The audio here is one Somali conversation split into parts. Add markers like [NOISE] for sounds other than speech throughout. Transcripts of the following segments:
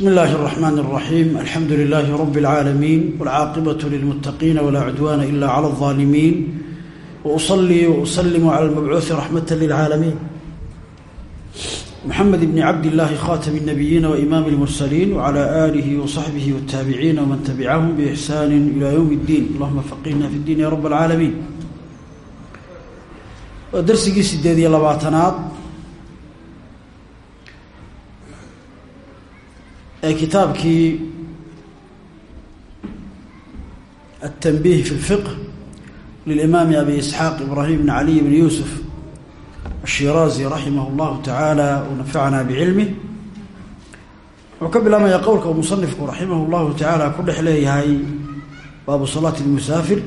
بسم الله الرحمن الرحيم الحمد لله رب العالمين والعاقبة للمتقين ولا عدوان إلا على الظالمين وأصلي وأسلم على المبعوث رحمة للعالمين محمد بن عبد الله خاتم النبيين وإمام المرسلين وعلى آله وصحبه والتابعين ومن تبعهم بإحسان إلى يوم الدين اللهم فقهنا في الدين يا رب العالمين ودرسي سديدي لباتنات ee kitaabkii التنبيه في الفقه للإمام أبي إسحاق إبراهيم بن علي بن يوسف الشيرازي رحمه الله تعالى ونفعنا بعلمه وكبل ما يقولك ومصنفك رحمه الله تعالى كل حليه هاي باب صلاة المسافر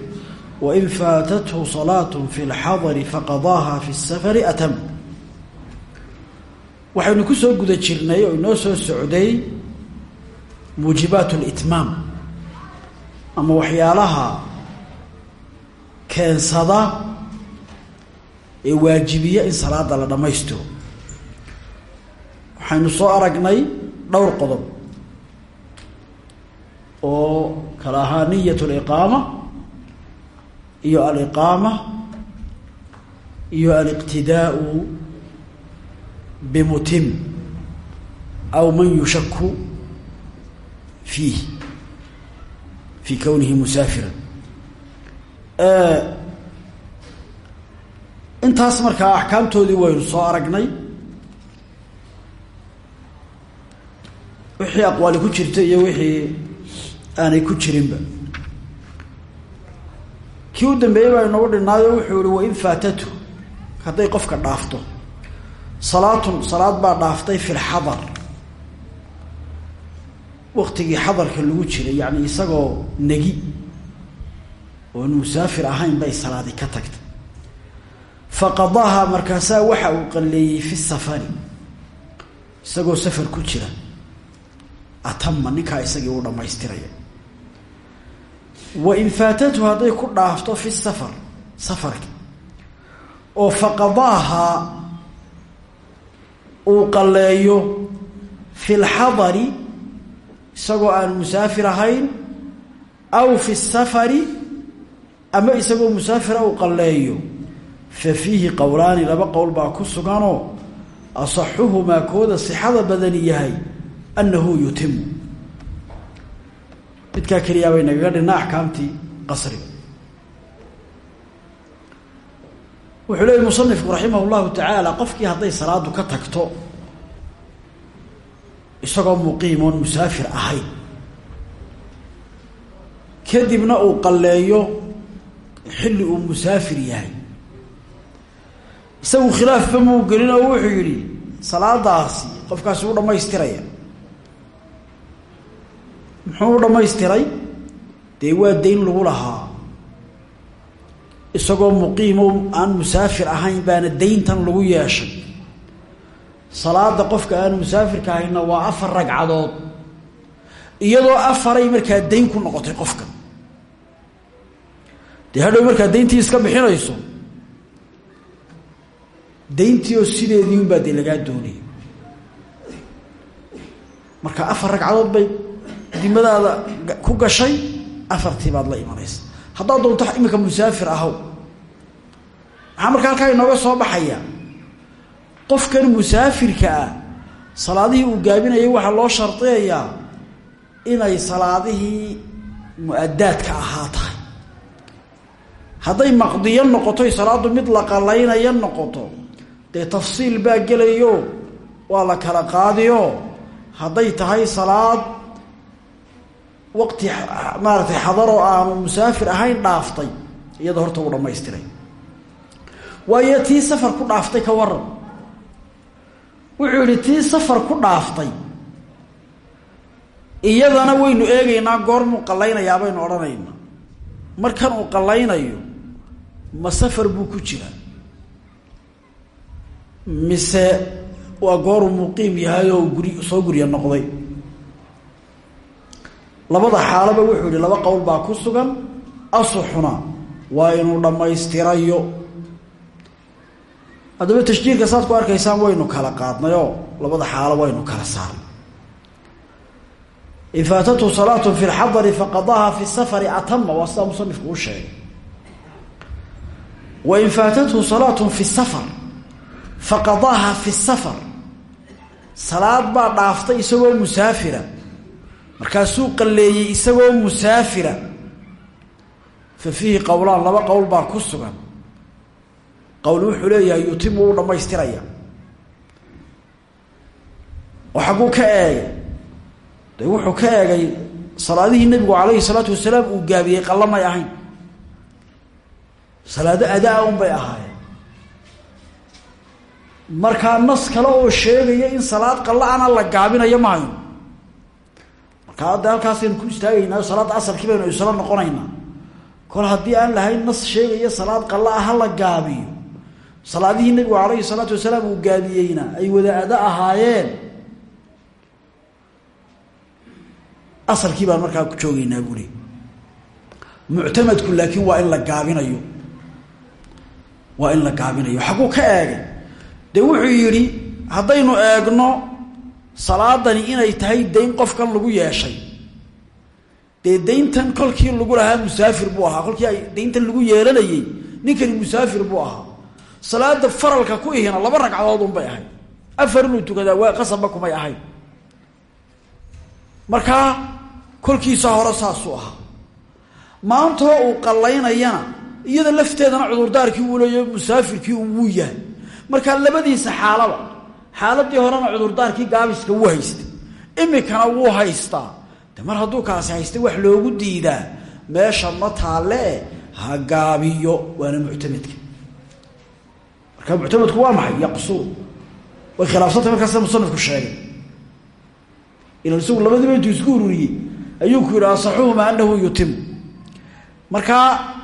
وإن فاتته صلاة في الحضر فقضاها في السفر أتم waxaynu ku soo guda jirnay oo inoo soo socday muujibaat litmaam ama waxyaalaha keensada ee waajibiya in salaada la dhammaystiro waxaynu soo aragnay dhowr qodob oo kala ahaa niyat liqaama iyo aliqaama iyo aliqtidaau bimutim aw man yushaku fiih fii kownihi musaafiran intaas markaa axkaamtoodii waynu soo aragnay wixii aqwaali ku jirta iyo wixii aanay ku jirinba kii u dambeeyey baa inagu dhinaayo wuxuu ihi wain faatatu hadday qofka dhaafto salaatun salaad baa dhaaftay fi lxadar waktigii xadarka lagu jiray yani isagoo negi oon musaafir ahayn bay salaadi ka tagtay. Faqadaaha markaasaa waxa uu qalleeyey fi safari isagoo safar ku jira atama ninkaa isagii u dhammaystiraya. Wa in faatatu hadday ku dhaafto fi safar safarka oo faqadaaha uu qalleeyo fi lxadari isagoo aan musaafir ahayn aw fi safari ama isagoo musaafira uu qalleeyo. Fa fiihi qowlaani laba qowl baa ku suganoo asaxuhumaa kooda sixada badani yahay annahu yutimu. Midkaa keliyaa bay nagaga dhinna axkaamtii qasriga wuxuu leeyay musanifku raximah llahu tacaala qofkii hadday salaadu ka tagto isagoo muqiim oon musaafir ahayn. Kadibna uu qalleeyo xilli uu musaafir yahay. Isagu khilaafba muu gelin oo wuxuu yidhi salaadaasi qofkaasi u dhammaystiraya muxuu u dhammaystiray? Dee waa dayn lagu lahaa. Isagoo muqiimo aan musaafir ahayn baana dayntan lagu yeeshay salaada qofka aan musaafirka ahayna waa afar ragcadood. Iyadoo afaray markaa dayn ku noqotay qofka. Dee hadhow markaa dayntii iska bixinayso dayntii oo sideedii unbaa dee lagaa doonaya marka afar ragcadood bay dimadaada ku gashay afartii baad la imanaysa. Haddaad doonto iminka musaafir ahow maxaa marka halkaa inooga soo baxaya qofkan musaafirka ah salaadihii uu gaabinayay waxaa loo shardiyayaa inay salaadihii mu'adaadka ahaa tahay hadday maqdiyo noqotoy salaaddu mid la qalaynaya noqoto dee tafsiil baa gelayo waa la kala qaadiyo hadday tahay salaad waqti maaragtay xadaroo aanu musaafir ahayn dhaaftay iyada horta uu dhammaystiray. Waayo tii safar ku dhaaftay ka waran wuxuu yidhi tii safar ku dhaaftay. Iyadana waynu eegaynaa goormuu qallaynayaa baynu odhanaynaa. Markan uu qallaynayo ma safar buu ku jira. Mise waa gooruu muqiim yahay oo guri soo gurya noqday. Labada xaalaba wuxuu yihi laba qowl baa ku sugan asuxuna waa inuu dhammaystirayo haddaba tashjiirka saad ku arkaysaan waynu kala qaadnay oo labada xaalo waynu kala saarnay. In faatathu salaatu fi lxadari faqadaha fi safari atama waa sidaa musanifku u sheegay. Wain faatathu salaatu fi safar faqadaha fi safar. Salaad baa dhaaftay isagoo musaafira. Markaasuu qalleeyey isagoo musaafira. Fa fiihi qowlaan laba qowl baa ku sugan qowl wuxuu leeyahay yutimu u dhammaystiraya. Oo xagguu ka eegay de wuxuu ka eegay salaadihii nebigu calayhi salaatu wasalaam uu gaabiyey qalla may ahayn. Salaado adaa un bay ahaayeen. Markaa nas kale oo sheegaya in salaad qalla ana la gaabinayo ma hayno markaa hadda halkaasaynu ku istaagaynaa salaadda asalkii baynu isla noqonaynaa kol haddii aan lahayn nas sheegaya salaad qalla ah ha la gaabiyo salaadihii nebigu calayhi salaatu wasalaam uu gaabiyeyna ay wada ada ahaayeen. Asalkii baan markaa ku joogaynaa buuli muctamadku laakiin waa in la gaabinayo. Waa in la gaabinayo. Xagguu ka eegay. Dee wuxuu yidhi haddaynu eegno salaadani inay tahay dayn qofkan lagu yeeshay. Dee dayntan kolkii lagu lahaa musaafir buu ahaa. Kolkii ay dayntan lagu yeelanayey ninkani musaafir buu ahaa salaada faralka ku ihina laba ragcadood unbay ahayd. Afar inuu tukadaa waa qasabba kumay ahayd. Markaa kolkiisa hore saasuu ahaa. Maantoo uu qallaynayana iyada lafteedana cudurdaarkii uu leeyahy musaafirkii wuu yahay. Markaa labadiisa xaalaba xaaladii horena cudurdaarkii gaabiska wuu haystay. Imikana wuu haystaa. De mar hadduu kaasi haystay wax loogu diidaa meesha ma taalle ha gaabiyo waana muctamedka marka muctamedku waa maxay? Yaqsuru way khilaafsantay markaas musanifku sheegay. Ilan isagu labadiiba intuu isku ururiyey. Ayuu ku yidhi asaxuhuma anahu yutimu markaa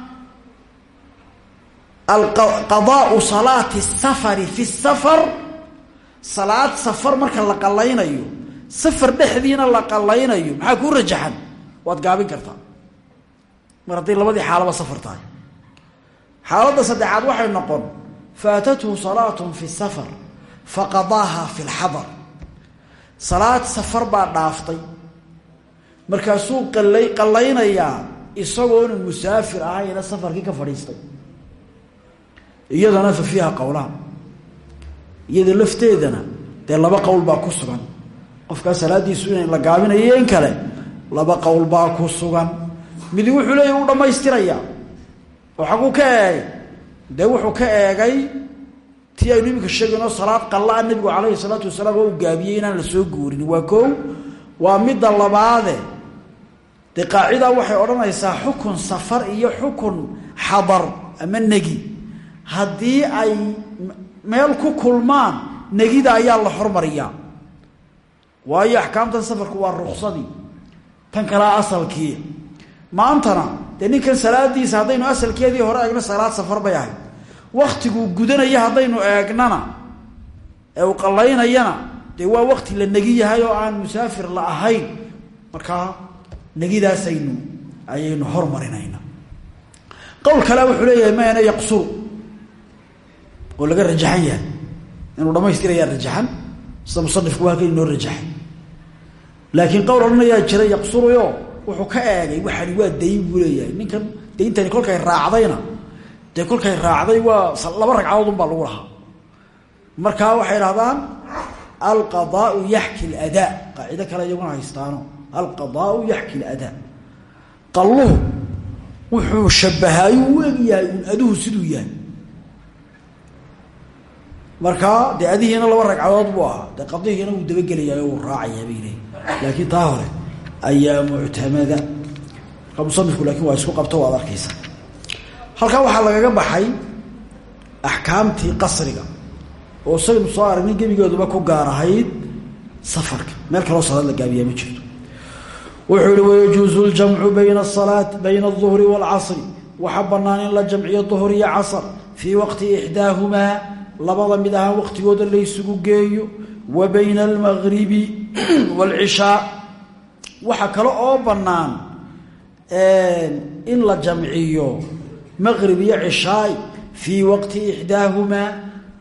alqadaau salaati safari fi safar salaad safar marka la qalaynayo safar dhexdiina la qalaynayo maxaa kuu rajaxan? Waad gaabin kartaa. Mar hadday labadii xaalaba safar tahay. Xaaladda saddexaad waxay noqon faatathu salaatun fi safar faqadaaha fi lxadar salaad safar baa dhaaftay markaasuu qalay qallaynayaa isagoonu musaafir ahayna safarkii ka fadhiistay iyadana fa fiiha qowlaan iyada lafteedana dee laba qowl baa ku sugan qofkaa salaadiisu in la gaabinayo in kale laba qowl baa ku sugan midi wuxuu leeya u dhammaystirayaa oo xaguu ka eegay dee wuxuu ka eegay tii aynu iminka sheegayno salaad qallaa nabigu calayhi salaatu wasalaam oo u inaan la soo guurin. Waa koow waa midda labaade. Dee qaacidaa waxay odhanaysaa xukun safar iyo xukun xadar ama negi. Haddii ay meel ku kulmaan negida ayaa la hormariyaa. Waayo axkaamtan safarku waa ruksadii tan kalea asalkii. Maantana dee ninkan salaadiisa haddaynu asalkeedii hore eegno salaad safar bay ahayd. Waktiguu gudanaya haddaynu eegnana ee uu qallaynayana dee waa wakti la negi yahay oo aan musaafir la ahayn. Markaa negidaasaynu ayaynu hormarinayna qowl kale wuxuu leeyahay mayana yaqsuru? Oo laga rajaxan yahay. Inuu dhamaystirayaa rajaxan sida musanifku halkan inoo rajaxay. Laakiin qowl odhanayaa jira yaqsuruyo wuxuu ka eegay waxani waa dayn buu leeyahay. Ninkan dayntani kolkay raacdayna dee kolkay raacday waa laba ragcadood un baa lagu lahaa. Markaa waxay dhahdaan alqadaau yaxki ladaa qaacido kale iyaguna haystaano. Alqadaau yaxki ladaa qalluhu wuxuu shabahaayuu u egyahay un aduhu siduu yahay. Markaa dee adihiina laba ragcadood buu ahaa dee qadihiina wuu dabagelayaa wuu raacayaa bay leeyi laakiin taa hore ayaa muctamada markaa musanifku laakiin waa isku qabto waad arkaysa halkaa waxaa lagaga baxay axkaamtii qasriga oo saynu soo aragnay gebigooduba ku gaar ahayd safarka. Meel kaloo salaad la gaabiyaa ma jirto. Wuxuu ihi wayajuusu ljamcu bayna asalaat bayna alduhri waalcasri waxaa bannaan in la jamciyo duhr iyo casr fii waqti ixdaahumaa labada mid ahaan waqtigooda laysugu geeyo wa bayna almagribi waalcishaa waxaa kale oo bannaan in la jamciyo maqrib iyo cishaay fii waqti ixdaahumaa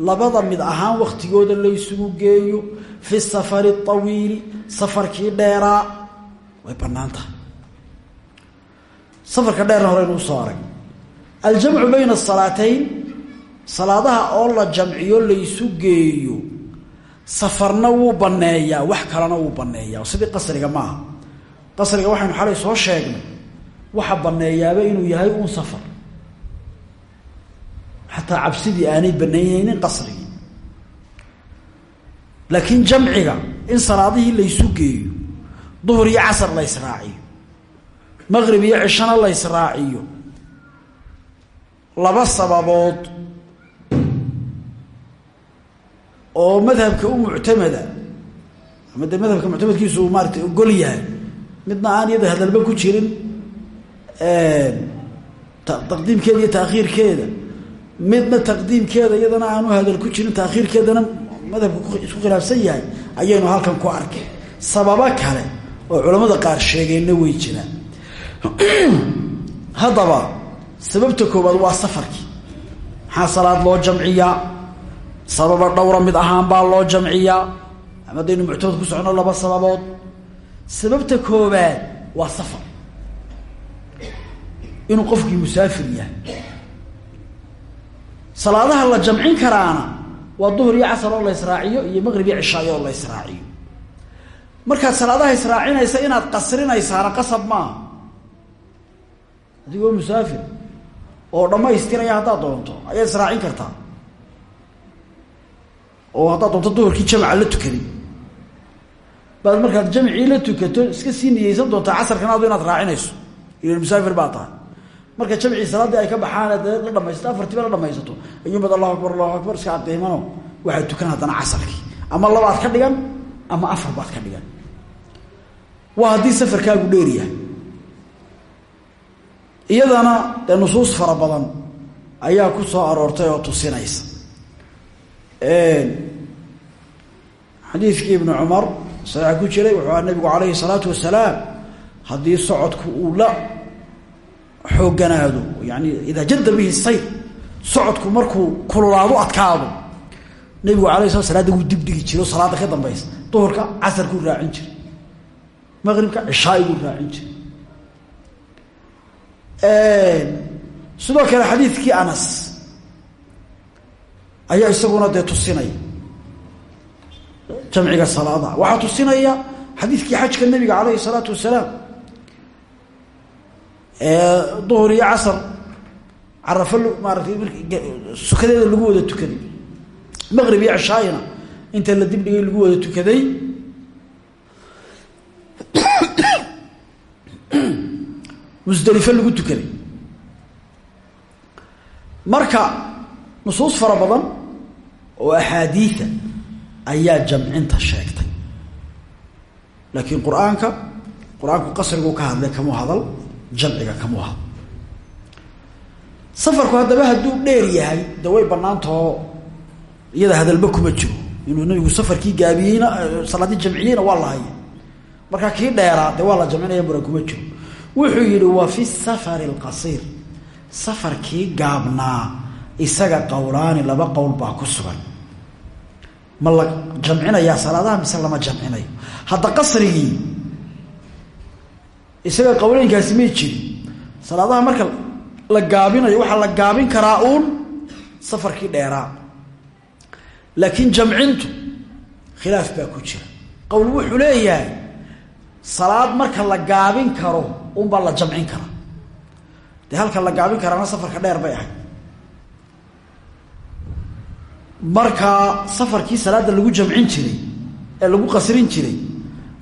labada mid ahaan wakhtigooda laysugu geeyo fi safari awiili safarkii dheeraa. Way bannaan tahay. Safarka dheerna horeynu u soo arag. Aljamcu bayna asalaatayn salaadaha oo la jamciyo laysu geeyo. Safarna wuu banneeyaa wax kalena wuu banneeyaa. Sidii qasriga maaha qasriga waxaynu xalay soo sheegnay waxa banneeyaaba inuu yahay uun safar. Xataa cabsidii aanay baneyneynin qasrigii laakiin jamciga in salaadihii laysu geeyo duhur iyo casar la ysraaciyo maqrib iyo cishana la ysraaciyo laba sababood oo madhabka u muctamada ama dee madhabka muctamadkiisu uu maarata ogol yahay midna aan iyada hadalba ku jirin taqdiimkeeda iyo taakhiirkeeda midna taqdiimkeeda iyadana aanu hadal ku jirin taakhiirkeedana madhabku isku khilaafsan yahay ayaynu halkan ku arkay. Sababo kale oo culamada qaar sheegeenna way jiraan. [CLEARS THROAT] Haddaba sababta koowaad waa safarkii. Maxaa salaad loo jamciyaa? Sababa dhowra mid ahaan baa loo jamciyaa? Ama daynu muctamad ku socono laba sababood sababta koobaad waa safar. Inuu qofkii musaafir yahay. Salaadaha la jamcin karaana waa duhur iyo casar oo la israaciyo iyo maqrib iyo cishaayo oo la israaciyo. Markaad salaadaha israacinaysa inaad qasrinaysaana qasab maaha adigoo musaafir oo dhammaystiraya haddaad doonto ayaad israacin kartaa. Oo haddaad doonto duhurkii jamca la tukaday baad markaad jamcii la tukato iska sii niyeysan doontaa casarkana adu inaad raacinayso. Musaafir baa marka jamcii salaaddii ay ka baxaan dee la dhamaysato afartiiba la dhamaysato. Ayuunbad allahu akbar allahu akbar iska adeymano waxaad tukan haddana casarkii. Ama labaad ka dhigan ama afar baad ka dhigan. Waa haddii safarkaagu dheeryahay iyadana dee nusuus fara ayaa ku soo aroortay oo tusinaysa. Xadiidkii ibnu cumar saxiixa ku jiray wuxuu aha nabigu calayhi salaatu wasalaam haddii socodku uu la xooganaado yani idaa jadda bihi sayr socodku markuu kululaado adkaado nabigu alay sla salaada wuu dibdhigi jiro salaada ka dambaysa. Duhurka casarkuu raacin jiray maqribka cishaaiguu raacin jiray sidoo kale xadiidkii anas ayaa isaguna dee tusinaya jamciga salaada. Waxaa tusinaya xadiidkii xajka nabiga calayhi salaatu wasalaam duhur iyo casar carafo maaratay sukadeeda lagu wada tukaday. Maqrib iyo cishaayina inta la dibdhigay lagu wada tukaday. Musdelifo lagu tukaday. Marka nusuus fara badan oo axaadiida ayaa jamcinta sheegtay. Laakiin qur'aanka qur'aanku qasrigu ka hadlay kamu hadal jamciga kamu hadal. Safarku haddaba hadduu dheer yahay de way banaantao iyada hadalba kuma jiro. Inuu nabigu safarkii gaabiyeyna salaadii jamciyeyna waa lahaya markaa kii dheeraa dee waa la jamcinaya muran kuma jiro. Wuxuu yihi wa fi safari alqasiir safarkii gaabnaa isaga qowlaani laba qowl baa ku sugan ma la jamcinayaa salaadaha mise lama jamcinayo? Hadda qasrigii isaga qowleynkaasi may jirin salaadaha marka la gaabinayo waxaa la gaabin karaa uun safarkii dheeraa. Laakiin jamcintu khilaaf baa ku jira. Qowl wuxuu leeyahay salaad marka la gaabin karo unbaa la jamcin karaa. Dee halka la gaabin karaana safarka dheer bay ahayd markaa safarkii salaada lagu jamcin jiray ee lagu qasrin jiray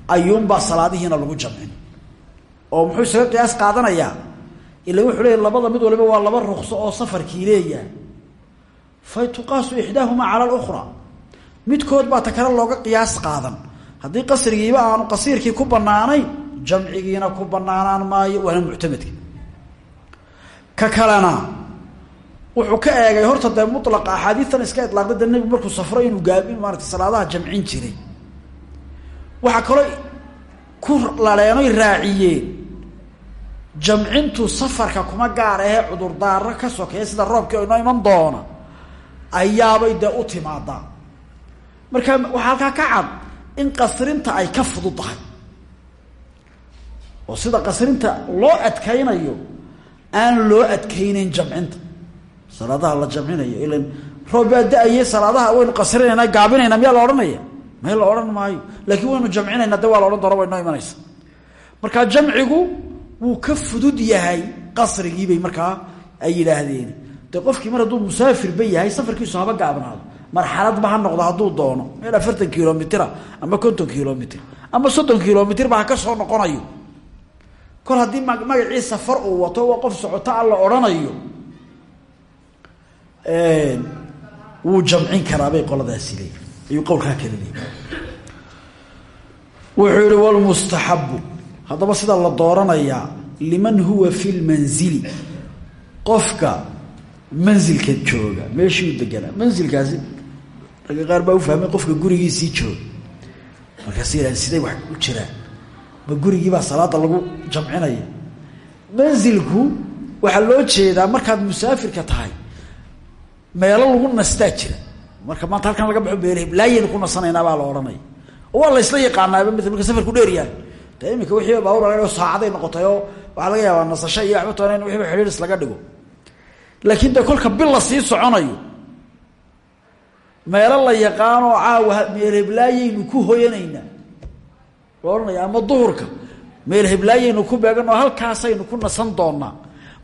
ayuunbaa salaadihiina lagu jamcin. oo muxuu isaga qiyaas qaadanayaa? ila wuxuu leeya labada mid waliba waa laba rukso oo safarkii leeyahay. fa tuqaasu ixdaahumaa cala lukhra midkood baa ta kale looga qiyaas qaadan. haddii qasrigiiba aanu qasiirkii ku banaanayn jamcigiina ku banaanaan maayo waana muctamadka ka kalena wuxuu ka eegay horta dee mulaqa axaadiistan iska idlaaqda dee nebigu markuu safro inuu gaabi maarata salaadaha jamcin jiray. Waxaa kaloo ku laleenoy raaciyeen jamcintu safarka kuma gaar ahee cudurdaaro ka sokeeya sida roobkii inoo iman doona ayaabay dee u timaadaa. Marka waxaa halkaa ka cad in qasrinta ay ka fudud tahay oo sida qasrinta loo adkaynayo aan loo adkaynayn jamcinta salaadaha la jamcinayo ilan roob baa da'aye salaadaha waynu qasrinaynaa gaabinaynaa miyaa la odhanaya? May la odhan maayo. Laakiin waynu jamcinaynaa de waa la odhan doona imanaysa. Markaa jamcigu wuu ka fudud yahay qasrigiibay markaa ay yidhaahdeen. De qofkii mar hadduu musaafirba yahay safarkiisu haba gaabnaado. Marxaladba ha noqdo hadduu doono. Meel afartan kilomitra ama konton kilomitr ama soddon kilomitr ba ha ka soo noqonayo. Kol haddii magacii safar uu wato waa qof socoto alla odhanayo wuu jamcin karaabay qoladaasi leeyihi ayuu qowlkaa kala leeyihi wuxuu yihi walmustaxabu haddaba sida la dooranayaa liman huwa fi lmanzili qofka manzilka jooga meeshii u deganaa manzilkaasi ragga qaar baa ufahmay qofka gurigiisii jooga. Markaas yidhahan siday wax u jiraan ma gurigiibaa salaada lagu jamcinaya. Manzilku waxaa loo jeedaa markaad musaafirka tahay meelo lagu nastaa jira. Marka maanta halkan laga baxo beelh laayaynu ku nasanaynaa baa la odhanaya oo waa la ysla yaqaanaaba mala marka safarku dheer yahay. De imika wixii baawur saacaday noqotay oo waxaa laga yaabaa nasasho iyo waxba toona in wixiiba xidhiiris laga dhigo. Laakiin de kolka bil la sii soconayo meelo la yaqaanoo caawa meel heblaayaynu ku hoyanaynaa. La odhanaya ama duhurka meel heblaayaynu ku beegan oo halkaasaynu ku nasan doonaa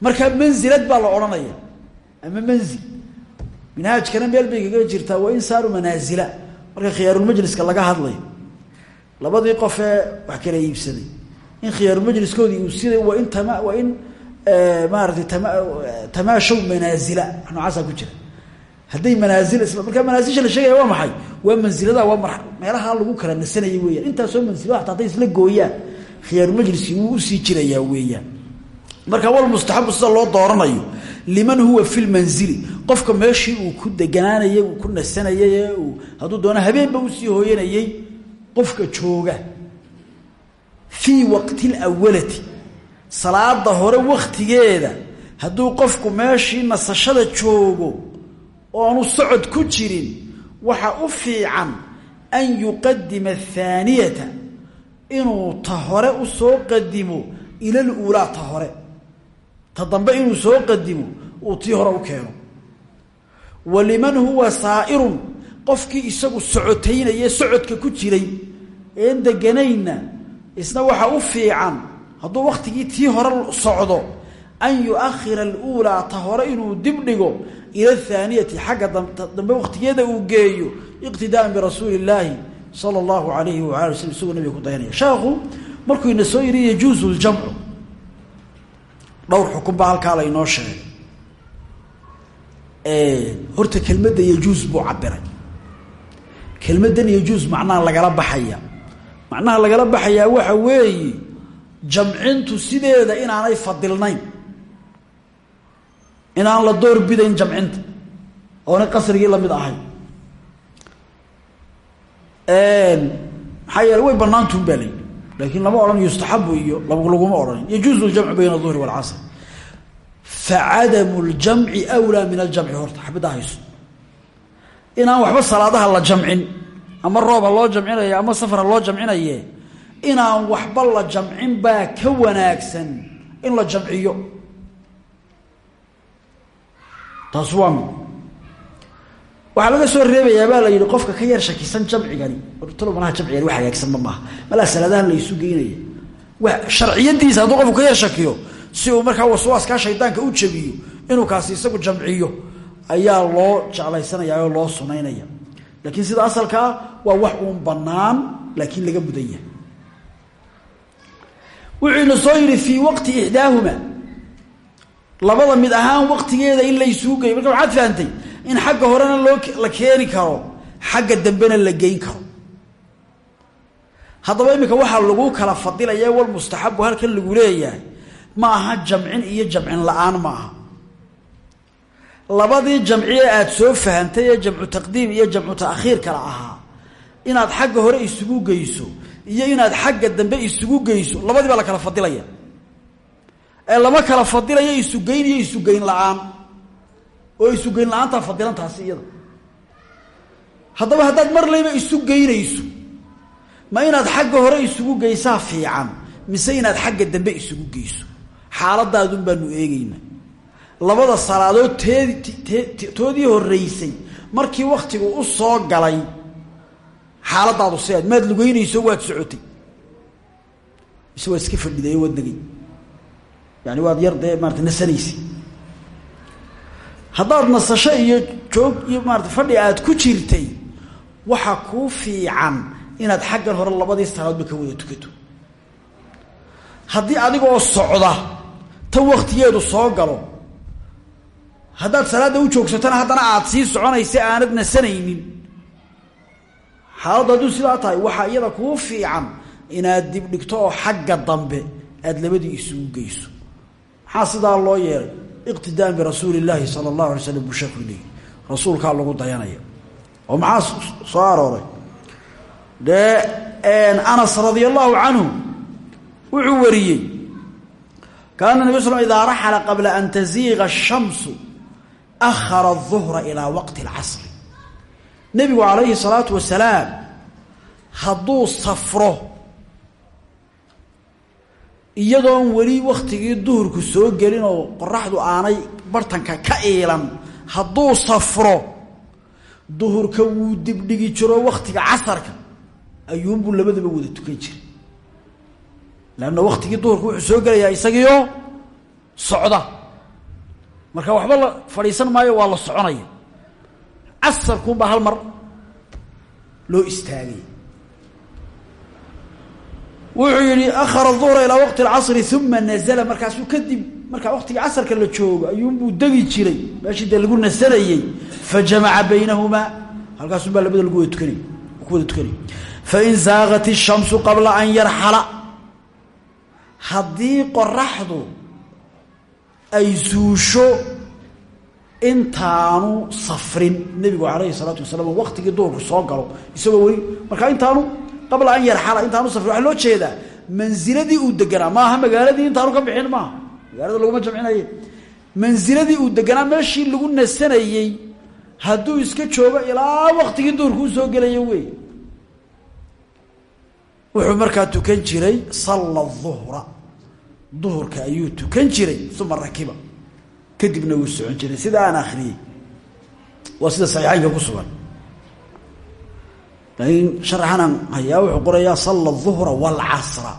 markaa manzilad baa la odhanaya ama manzil minhaajkana meel bay kaga jirtaa waa in saaru manaazila. Marka khiyaarulmajliska laga hadlayo labadii qof ee wax kala iibsaday. In khiyaarulmajliskoodii uu siday waa in tama waa in maaratay tama tamaashow manaazila noocaasaa ku jira. Hadday manaazil isla markaa manaasisha la sheegaya waa maxay? Waa mansilada waa mar meelaha lagu kala nasanayay weeyaan. Intaasoo mansilo hataa hadday isla gooyaan khiyaarulmajliski wuu u sii jirayaa weeyaan. Marka wal mustaxabu sida loo dooranayo liman huwa fi lmanzili qofka meeshii uu ku deganaanayay uu ku nasanayay ee uu hadduu doono habeenba u sii hooyanayey qofka jooga fii waqti lawalati salaada hore waktigeeda hadduu qofku meeshii nasashada joogo oonu socod ku jirin waxa u fiican an yuqadima athaaniyata inuu ta hore u soo qadimo ila luulaa ta hore ta dambe inuu soo qadimo uu tii hore u keeno. Waliman huwa saa'irun qofkii isagu socotaynaya socodka ku jiray een deganayna isna waxa u fiican hadduu wakhtigii tii hore socdo an yuakhira aluulaa ta hore inuu dib dhigo ila athaaniyati xagga dambe wakhtigeeda uu geeyo iqtidaaan birasuuli illaahi sala allahu alayhi waala waslm isagoo nabiga ku dayanaya. Sheekhu markuu ina soo yidhi yajuusu ljamcu dhowr xukun baa halkaa laynoo sheegay. Horta kelmadda yajuus buu cabiray kelmaddan yajuus macnaha lagala baxaya. Macnaha lagala baxayaa waxa weeye jamcintu sideeda inaanay fadilnayn. Inaan la door bidayn jamcinta. Oonay qasrigii la mid ahay. Maxaa yeele way banaantun baa layidhi laakiin lama odhan yustaxabu iyo laguma odhanin yajuuzu ljamcu bayna aduhri waalcasr facadamu ljamci wlaa min aljamci horta xabadda hayso. Inaan waxba salaadaha la jamcin ama roob ha loo jamcinayo ama safar ha loo jamcinaye inaan waxba la jamcin baa ka wanaagsan in la jamciyo. Taas waa mid waxaa laga soo reebayaa baa la yihi qofka ka yar shakisan jamcigani. Talo malaha jamcigani wax hagaagsanba maaha malaa salaadahan la isu geynaya sharciyadiisa hadduu qofku ka yar shakiyo si uu markaa waswaaskaa shaydaanka u jabiyo inuu kaasi isagu jamciyo ayaa loo jeclaysanaya oo loo sunaynaya. Laakiin sida asalkaa waa wax uun banaan laakiin laga mudan yahay. Wuxuuna soo yidhi fii waqti ixdaahuma. Labada mid ahaan waqtigeeda in la isugu geeyo. Marka waxaad fahantay in xagga horena loo la keeni karo xagga dambena la geyn karo. Haddaba iminka waxaa lagu kala fadilaya wal mustaxabu halkan lagu leeyahay ma aha jamcin iyo jamcin la'aan ma aha. Labadii jamciye aada soo fahantay ee jamcu taqdiim iyo jamcu taakhiir kala ahaa inaad xagga hore isugu geyso iyo inaad xagga dambe isugu geyso labadii baa la kala fadilaya. Ee lama kala fadilayo isugeyn iyo isugeyn la'aan oo isugeyn la'aantaa fadilan taasi iyada. Haddaba haddaad mar layba isu geynayso ma inaad xagga hore isugu geysaa fiican mise inaad xagga dambe isugu geyso. Xaaladaadun baanu eegayna labada salaadood teedi toodii horeysay markii waktigu u soo galay xaaladaadu siaad maad lugeynayso waad socotay. Mise waad iska fadhiday waad negay yani waad yar dee maarata nasanaysa haddaad nasasho iyo joog iyo maarata fadhi aad ku jirtay waxaa kuu fiican inaad xaggan hore labadii salaadoodba ka wada tukato. Haddii adigoo socda tan waktigeedu soo galo haddaad salaadda u joogsatona haddana aad sii soconaysa aanad nasanaynin. Xaaladdu hadduu sidaa tahay waxaa iyada kuu fiican inaad dib dhigto oo xagga dambe aad labadii isugu geyso. Maxaa sidaa loo yeelay iqtidaam birasuuli illaahi sala allahu alay slam buu sheeku leeyi rasuulkaa lagu dayanaya oo maxaa soo arooray? Dee anas radia allahu canhu wuxuu wariyey kaana nabiy sl idaa raxala qabla an taziiqa ashamsu ahara aduhra ilaa waqti alcasri. Nebigu calayhi salaatu wasalaam hadduu safro iyadoon weli waktigii duhurku soo gelin oo qoraxdu aanay bartanka ka iilan hadduu safro duhurka wuu dibdhigi jiro waktiga casarka ayuunbuu labadaba wada tukan jiray. Leanna waktigii duhurka wuxuu soo gelayaa isagiio socda. Marka waxba la fadhiisan maayo waa la soconaya. Casarkuunbaa hal mar loo istaagay wuxuu yihi akhara duhra ilaa waqti اlcasri uma nazla markaasuu kadib markaa waqtigii casarka la joogo ayuunbuu degi jiray meeshii dee lagu nasanayey fajamaca baynahumaa halkaasunbaa labada lagu wada tukanay ku wada tukanay fain zaaqat الshamsu qabla an yarxala haddii qoraxdu ay suusho intaanu safrin nebigu calayhi salaatu wasalaam waqtigii duhurku soo galo isagoo weli markaa intaanu qabla an yarxala intaanu safrin waxaa loo jeedaa mansiladii uu deganaa maaha magaaladii intaanu ka bixin maaha. Magaalada laguma jamcinaye mansiladii uu deganaa meeshii lagu nasanayey hadduu iska joogo ilaa waqtigii duhurku u soo gelaya wey wuxuu markaa tukan jiray salla duhra duhurka ayuu tukan jiray uma rakiba. Kadibna wuu socon jiray. Sida aan akriyey waa sida saxiixaynka ku sugan laakiin sharaxanaan hayaa wuxuu qorayaa salla duhra waalcasra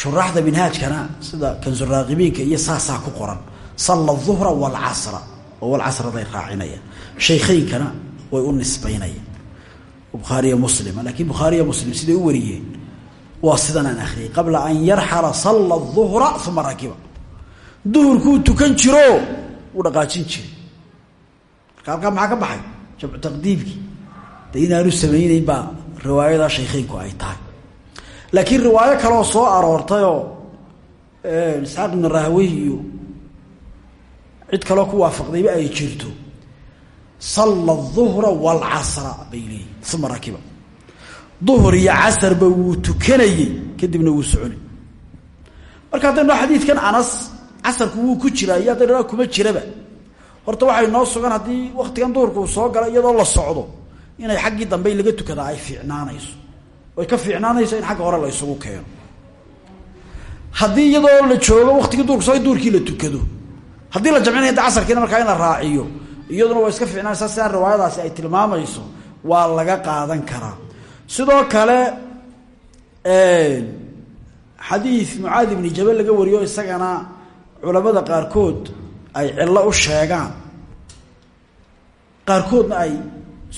shuraaxda minhaajkana sida kansuraaqibiinka iyo saasaa ku qoran salla duhra waalcasra oo walcasraday raacinayaan shaykhaynkana way u nisbaynayaan bukhaariya muslima laakiin bukhaariya muslim siday u wariyeen waa sidan aan akriyay qabla an yarxala salla duhra uma rakiba duhurkuu tukan jiro wuu dhaqaajin jiray marka halkaa maxaa ka baxay jamcu taqdiimkii de inaanu samayneyn baa riwaayada shaykheynku ay tahay. Laakiin riwaayo kaleoo soo aroortayoo isxaaq ibn rahawey iyo cid kaloo ku waafaqdayba ay jirto salla duhra waalcasra bay leeyihiin uma rakiba duhur iyo casarba wuu tukanayey kadibna wuu soconay marka haddaynu xadiidkan anas casarku wuu ku jiraa iyo haddaynu kuma jiraba. Horta waxay noo sugan haddii waktigan duhurka uu soo gala iyadoo la socdo inay xaggii dambe laga tukadaa ay fiicnaanayso. Oy ka fiicnaanayso in xagga hore la isugu keeno. Haddii iyadoo la joogo waktigii duhurka soo duhurkii la tukado. Haddii la jamcinaya da casarkiina markaa in raaciyo iyaduna waa iska fiicnaanaysa sidaan riwaayadaasi ay tilmaamayso waa laga qaadan karaa. Sidoo kale xadiid mucaad ibni jabal laga wariyo isagana culamada qaarkood ay cillo u sheegaan. Qaarkoodna ay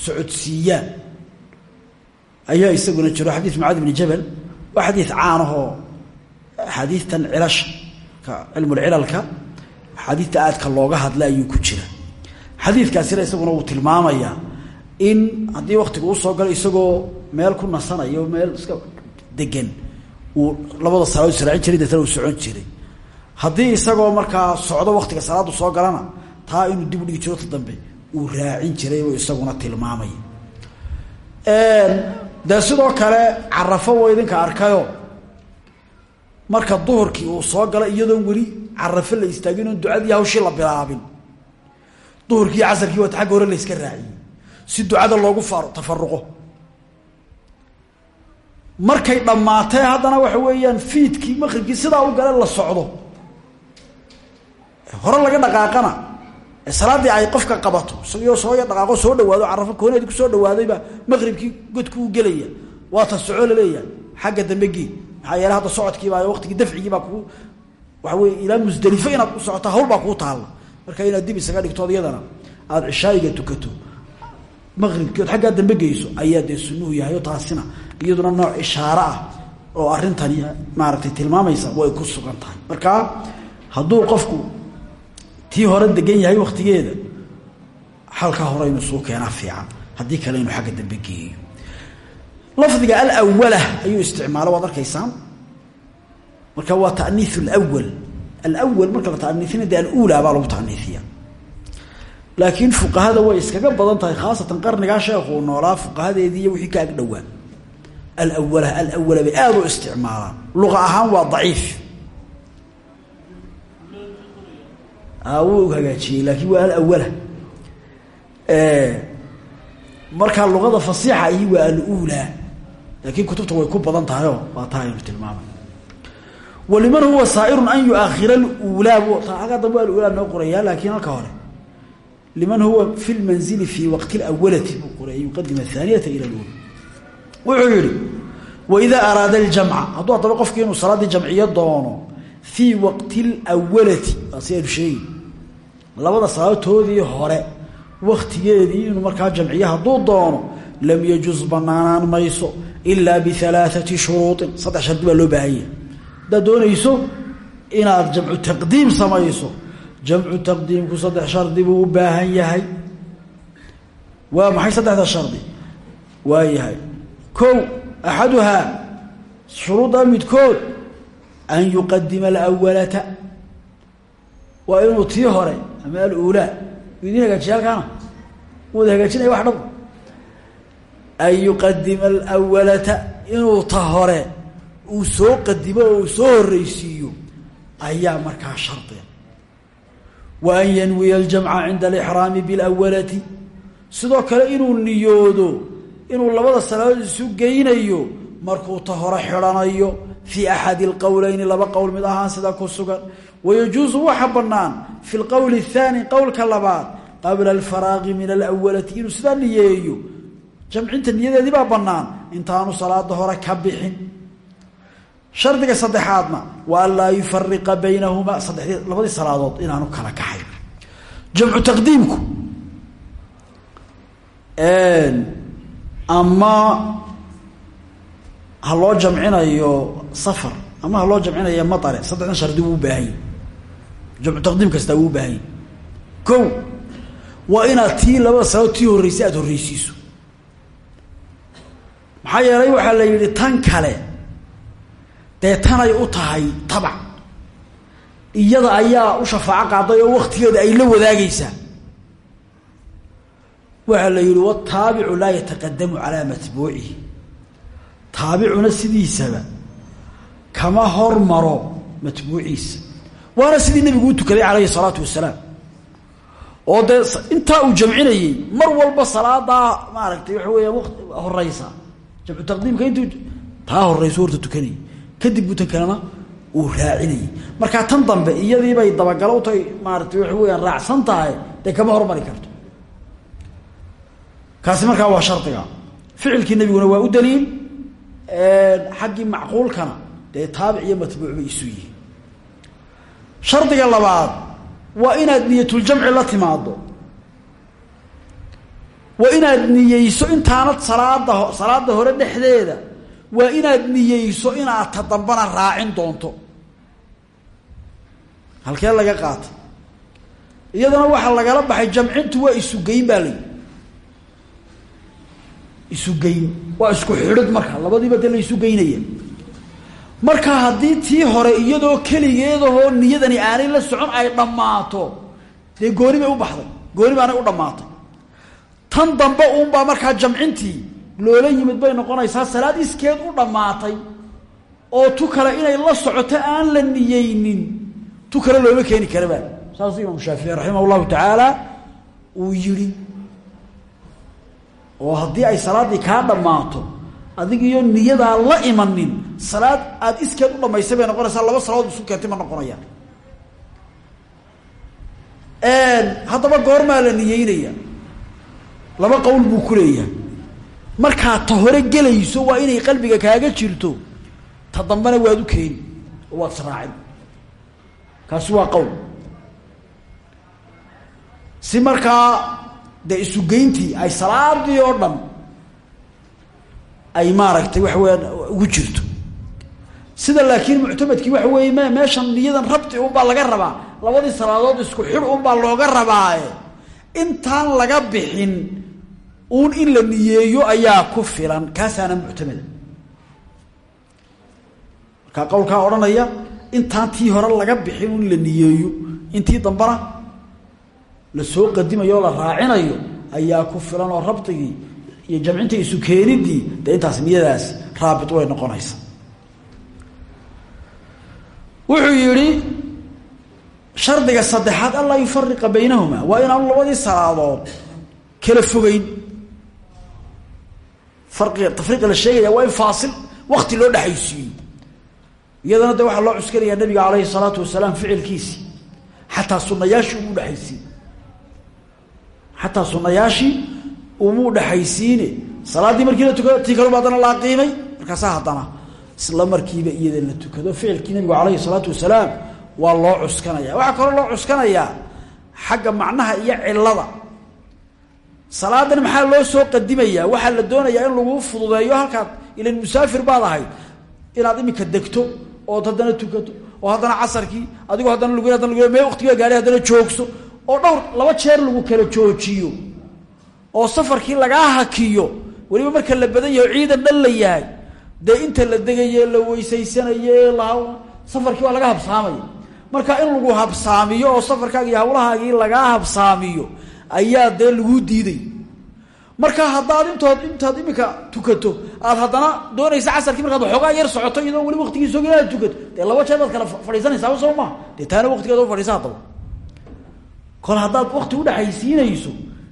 socodsiiyaan ayaa isaguna jiro xadiid mucaad ibni jabal waa xadiid caanahoo axaadiidtan cilasha ka cilmulcilalka axaadiidta aadka looga hadla ayuu ku jira. Xadiidkaasina isaguna wuu tilmaamayaa in haddii waktigu u soo galo isagoo meel ku nasanayo meel iska degan uu labada salaadood israacin jiray deetana uu socon jiray. Haddii isagoo markaa socdo waktiga salaadu soo galana taa inuu dib u dhigi jiro dambe uu raacin jiray oo isaguna tilmaamaya dee sidoo kale carafo wa idinka arkayo marka duhurkii uu soo galo iyadoon weli carafo la istaagin oon ducadii hawshii la bilaabin. Duhurkii casarkii waata xagga hore la yska raaciyey. Si ducada loogu tafaruqo markay dhammaatee haddana waxa weeyaan fiidkii maqribkii sidaa u gale la socdo. Hore laga dhaqaaqana salaaddii ay qofka qabato isagoo soo dhaqaaqo soo dhawaado carafo kooneedi ku soo dhawaadayba maqribkii godku u gelaya waa ta soco la leeyahay xagga dambe gee maxaa yeele hadda socodkiibaa waqtigii dafcigiibaa kuu waxa wey ilaa musdelifo inaad u socoto hawl baa kuu taalla. Marka inaad dib isaga dhigtood iyadana aada tukato maqribkii ood xaggaa ayaa dee sunuhu yahay o taasina iyaduna nooc ishaare ah oo arrintani maaragtay tilmaamaysa way ku sugan tahay. Marka hadduu qofku tii hore degan yahay waktigeeda xalkaa hore inuu suu keenaa fiican. Haddii kale inuu xagga dambe geeyo. Lafdiga alawala ayuu isticmaalo waad marka waa ta'niiu alawal alawal marka la ta'niisina dee alula baa lagu ta'niisiya laakiin fuqahada way iskaga badan tahay khaasatan qarnigaa sheekuu noolaa fuqahadeedii iyo wixii ka ag dhowaa. Alawala alawala bay aada u isticmaalaan. Luqa ahaan waa daciif wuu hagaajiyey laakiin waa alawala markaa luqada fasiixa ahi waa alulaa laakiin kutubta way ku badan tahayoo waa taa aynu tilmaamay waliman huwa saa'irun an yuakhira alulaa agga dambe alulaa noo qorayaa laakiin halka hore. Liman huwa fi lmanzili fi waqti lawalati buu qoray yuqadima ila lula wuxuu yihi waidaa araada aljamca hadduu haddaba qofki inuu salaaddii jamciyo doono fii waqti lwalati waa si labada salaatoodii hore waktigeedii inuu markaa jamciyo hadduu doono lam yajuz banaanaan mayso ilaa bialaaati shuruuin saddex shardi baa loo baahanya. Haddaad doonayso inaad jamcu taqdiim samayso jamcu taqdiimku saddex shardi buu u baahan yahay. Waa maxay saddexda shardi? Waa yahay. Kow axaduhaa shuruudda midkood an yuqadima alawalata waa inuu tii hore ama aluulaa idin hagaajiya halkaana. Wada hagaajinaya wax dhab an yuqadima alawalata inuu ta hore uu soo qadimo oo uu soo horreysiiyo ayaa markaa shardiga wa an yanwiya aljamca cinda alixraami bilawalati sidoo kale inuu niyoodo inuu labada salaadood isu geynayo markuu ta hore xidhanayo fii axadi alqowleyni laba qowl mid ahaan sida ku sugan wayajuusu waxa bannaan fi lqowli athaani qowlka labaad qabla alfaraaqi min alawalati inuu sidaa niyeeyo jamcinta niyadeedii baa bannaan intaanu salaada hore ka bixin shardiga saddexaadna wa an laa yufariqa baynahumaa saddexdii labadii salaadood inaanu kala kaxay jamcu taqdiimku ama ha loo jamcinayo safar ama ha loo jamcinayo maare saddexdan shardi jamcu taqdiim kastaa wuu baahanya ko waa inaad tii labada salaadood tii horreysay aada horreysiiso maxaa yeelay waxaa la yidhi tan kale dee tanay u tahay tabac iyada ayaa u shafaaco qaaday oo waktigeeda ay la wadaagaysaa waxaa la yihi wataabicu laa yataqadamu calaa matbuucihi taabicuna sidiisaba kama hormaro matbuuciisa waana sidii nabigu u tukaday calayhi salaatu wasalaam. Oo dee intaa uu jamcinayey mar walba salaadaa maaragtay waxa weeya wt horeysa jamcu taqdiimka intuu taa horeyso horta tukanayay kadib buu tan kalena uu raacinayay markaa tan dambe iyadiibay dabagalo u tahay maaratay waxa weyaan raacsan tahay dee kama hormari karto. Kaasi markaa waa shardiga. Ficilkii nabiguna waa u daliil xaggii macquulkana dee taabic iyo matbuuc bay isu yihiin shardiga labaad waa inaad niyatuljamci la timaado waa inaad niyeyso intaanad salaada salaada hore dhexdeeda waa inaad niyeyso inaad ta dambana raacin doonto. Halkee laga qaatay? Iyadana waxaa lagala baxay jamcintu waa isugeyn baa layi isugeyn waa isku xidhid marka labadiiba dee la isu geynaya marka haddii tii hore iyadoo keligeedahoo niyadani aanay la socon ay dhammaato. Dee gooni u baxday. Gooni baanay u dhammaatay tan dambe uunbaa markaa jamcintii loola yimid bay noqonaysaa salaad iskeed u dhammaatay oo tu kale inay la socoto aan la niyeynin tu kale looma keeni karaba saasuu imaam shaafici raximah llahu tacaala uu yidhi oo haddii ay salaaddii kaa dhammaato adigiyo niyadaa la imanin salaad aada iskeed u dhamaysay bay noqonaysaa laba salaadood isu keentay ma noqonayaan haddaba goormaa la niyeynaya laba qowl buu ku leeyahay. Markaa ta hore gelayso waa inay qalbiga kaaga jirto ta dambena waad u keeni oo waad israacin kaasi waa qowl. Si markaa dee isugeyntii ay salaadii oo dhan ay maaragtay waxa weyaan ugu jirto. Sida laakiin muctamadkii waxa weeye m meeshan niyadan rabti unbaa laga rabaa. Labadii salaadood isku xidh unbaa looga rabaaye. Intaan laga bixin uun in la niyeeyo ayaa ku filan. Kaasaana muctamada markaa qowlkaa odhanaya intaan tii hore laga bixin un la niyeeyo intii dambana la soo qadimayo oo la raacinayo ayaa ku filan oo rabdigii iyo jamcinta isu keenidii dee intaas niyadaasi raabit way noqonaysa wuxuu yihi shardiga saddexaad anlaa yufariqa baynahuma waa inaanu labadii salaadood kala fogeyn. Fariga tafriiqa la sheegaya waa in faasil wakti loo dhexaysiiyo iyadana de waxaa loo cuskanayaa nabiga caleyhi salaatu wasalaam ficilkiisii xataa sunayaashii umu dhexaysiin xataa sunayaashii umu dhexaysiine salaaddii markii la tukado tii kaleba haddana la aqiimay markaasaa haddana isla markiiba iyada la tukado. Ficilkii nabigu caleyhi salaatu wasalaam waa loo cuskanaya waxaa kaloo loo cuskanayaa xagga macnaha iyo cilada salaadan maxaa loo soo qadimayaa waxaa la doonayaa in lagu fududeeyo halkaad ilan musaafir baad ahayd inaad imika degto ood haddana tukato oo haddana casarkii adigoo haddana lug haddana lug mee waqtigaa gaadhay haddana joogso oo dhowr laba jeer lagu kala joojiyo oo safarkii lagaa hakiyo weliba marka la badan ciidan dhan la yahay. Dee inta la degaye la weysaysanaye la safarkii waa laga habsaamaya. Marka in lagu habsaamiyo oo safarkaagi iyo hawlahaagii lagaa habsaamiyo ayaa dee laguu diiday. Marka haddaad intood intaad imika tukato aad haddana doonaysa casarkii markaad waxoogaa yar socoto iyadoo weli waqtigii sogin aad tukato dee laba jeer baad kala fadhiisanaysaa soo maa dee taana waqtigeeda u fadhiisa haddaba kol haddaad wakti udhexaysiinayso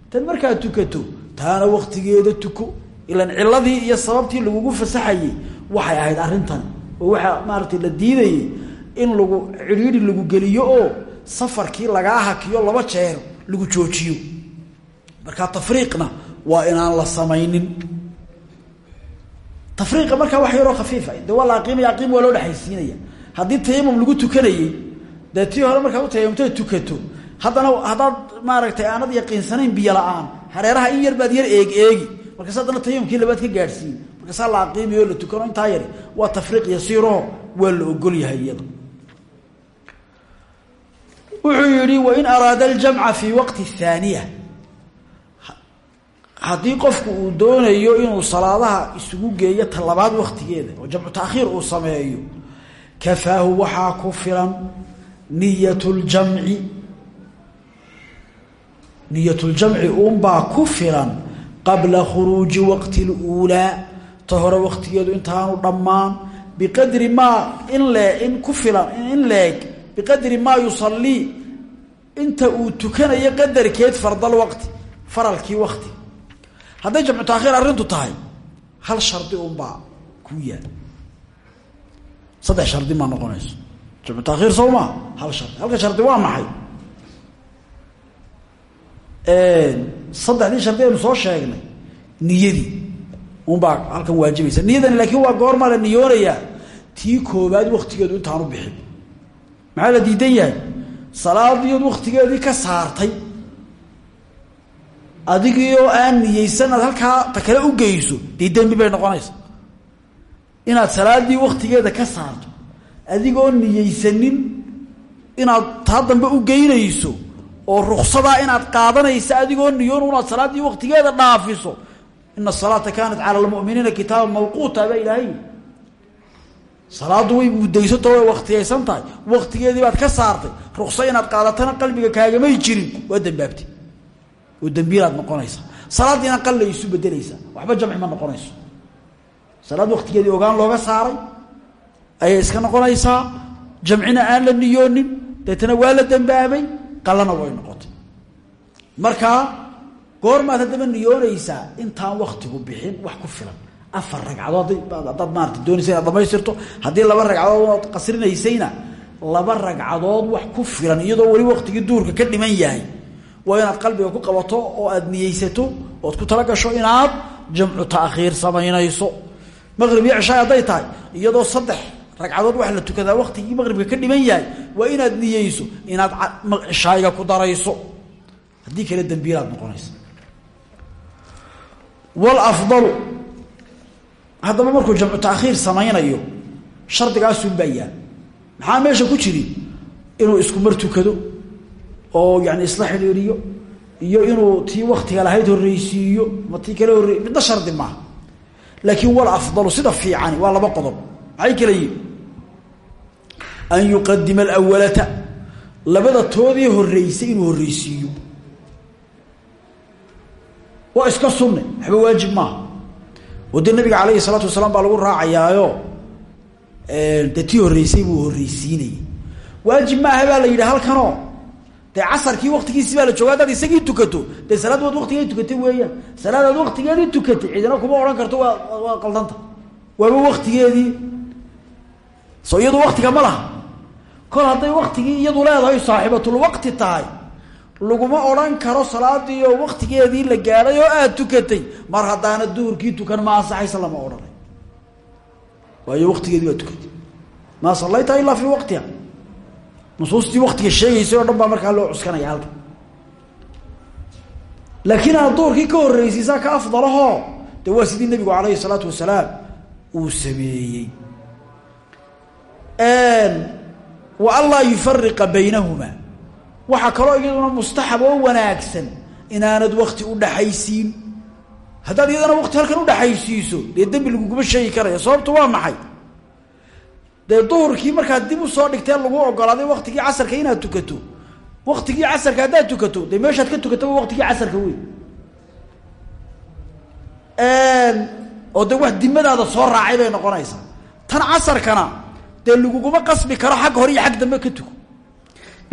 tad markaad tukato taana waktigeeda tuko ilan ciladii iyo sababtii lagugu fasaxayey waxay ahayd arrintan oo waxaa maaratay la diidayey in lagu cidhiidhi lagu geliyo oo safarkii lagaa hakiyo laba jeer lagu joojiyo. Markaa tafriiqna waa inaan la samaynin. Tafriiqa markaa wax yaroo khafiifa de waa la aqiimaya aqiim waa loo dhexaysiinaya haddii tayamum lagu tukanayey dee hore markaa utayamumtay tukato haddana haddaad maaragtay aanad yaqiinsanayn biyo la'aan hareeraha in yar baad yar eeg eegi. Markaas haddana tayamumkii labaad ka gaadhsiiye markaasaa la aqiimiyo la tukano intaa yari waa tafriiq yasiiraho waa la ogol yahay iyada wuxuu yihi wain araada aljamca fi waqti thaaniya. Haddii qofku uu doonayo inuu salaadaha isugu geeyo talabaad waktigeeda oo jamcu taakhiir uu sameeyo kafaahu waxaa ku filan niyat ljamci niyat ljamci unbaa ku filan qabla khuruuji waqti اluulaa ta hore waktigeedu intaanu dhammaan. Biqadri maa in ku filan in leeg. Biqadri maa yusalii inta uu tukanayo qadarkeed fardal waqti faralkii wakti hadday jamcu taakhiir arrintu tahay hal shardi unbaa kuu yaal. Saddex shardi maa noqonayso. Jamcu taakhiir soo maa hal shardi. Halka shardi waa maxay saddexdii shardi aynu soo sheegnay. Niyadii unbaa halkan waajibaysa. Niyadani laakiin waa goormaa la niyoonayaa. Tii koobaad waktigeedu intaanu bixin. Maxaa la diidan yahay? Salaadiyood waktigeedii ka saartay. Adigii oo aan niyeysan aad halkaa ta kale u geyso dee dembi bay noqonaysa. Inaad salaadii waktigeeda ka saarto adigoo niyeysanin inaad taa dambe u geynayso oo ruksadaa inaad qaadanaysa adigoo niyoon unaad salaaddii waktigeeda dhaafiso. Ina asalaata kaanat cala almu'miniina kitaaban mawquuta baa ilaahay. Salaaddu way muddaysato way tahay. Waktigeedii baad ka saartay. Rukso inaad qaadatana qalbiga kaagamay jirin. Waa dambaabtay oo dambiilaad noqonaysa. Salaaddiina qallay isu bedelaysaa waxba jamci ma noqonayso. Salaad waktigeedii ogaan looga saaray. Ayay iska noqonaysaa. Jamcina aan la niyoonin. Deetana waa la dambaabay qallana way noqotay. Markaa goormaad haddaba niyoonaysaa intaan waktigu bixin wax ku filan. Afar ragcadood haddaad maarata doonaysa inaad dhamaystirto laba ragcadood ood qasrinaysayna laba ragcadood wax ku filan iyadoo weli waqtigii duurka ka dhiman yahay. Waa inaad qalbiga ku qabato oo aad niyeysato ood ku talagasho inaad jamcu taakhiir samaynayso. Maqrib iyo cishaay hadday tahay iyadoo saddex ragcadood wax la tukadaa waqtigii maqribka ka dhiman yahay waa inaad niyeyso inaad cishaayiga ku darayso. Haddii kale dambiilaad noqonaysa wlafdalu haddaba markuu jamcu taakhiir samaynayo shardigaasunbaa yaal. Maxaa meesha ku jiri? Inuu isku mar tukado oo yani isla xidhiiriyo iyo inuu tii waktiga lahayd horreysiiyo ma tii kale horrey midna shardi maaha. Laakiin wal afdalu sida fiicani waa laba qodob maxay kala yihiin an yuqadima alawalata labada toodii horreysay inuu horreysiiyo. Waa iska sunne. Waxba waajib maaha. Oo nabiga calayhi salaatu wasalaam baa lagu raacayaayo dee tii horreysay buu horreysiinayay. Waajib maaha baa la yidhi halkanoo. Dee casarkii waktigiisi baa la jooga haddaad isagii tukato dee salaad waad waktigeedi tukatay weeyaan. Salaadaad waktigeedii tukatay cidina kuma odhan karto waa waa qaldanta. Waaba waktigeedii soo iyadu waktiga ma laha. Kol hadday waktigii iyadu leedahay saaxibatulwaqti tahay laguma odhan karo salaadii oo waktigeedii la gaadhay oo aada tukatay mar haddaana duhurkii tukan ma ansaxaysa lama odhanay. Waayo waktigeedii waa tukatay maa sallayta ilaa fii waqtiha. Nusuustii waktiga sheegaysay oo dhan baa markaa loo cuskanaya halka laakiin aad duhurkii ka horreysiisaa ka afdalahoo dee waa sidii nabigu calayhi salaatu wasalaam uu sameeyey wa an laa yufariqa baynahuma. Waxaa kaloo iyaduna mustaxab oo wanaagsan inaanad wakti udhaxaysiin haddaad iyadana wakti halkan udhaxaysiiso dee dembi laguguma sheegi karaya sababtu waa maxay? Dee duhurkii markaad dib u soo dhigtee lagu ogolaaday waktigii casarka inaad tukato? Waktigii casarka haddaad tukato dee meeshaad ka tukataba waktigii casarka wey oo de wax dimadaada soo raacay bay noqonaysaa. Tan casarkana dee laguguma qasbi karo xagga hore iyo xag dambe ka tuko.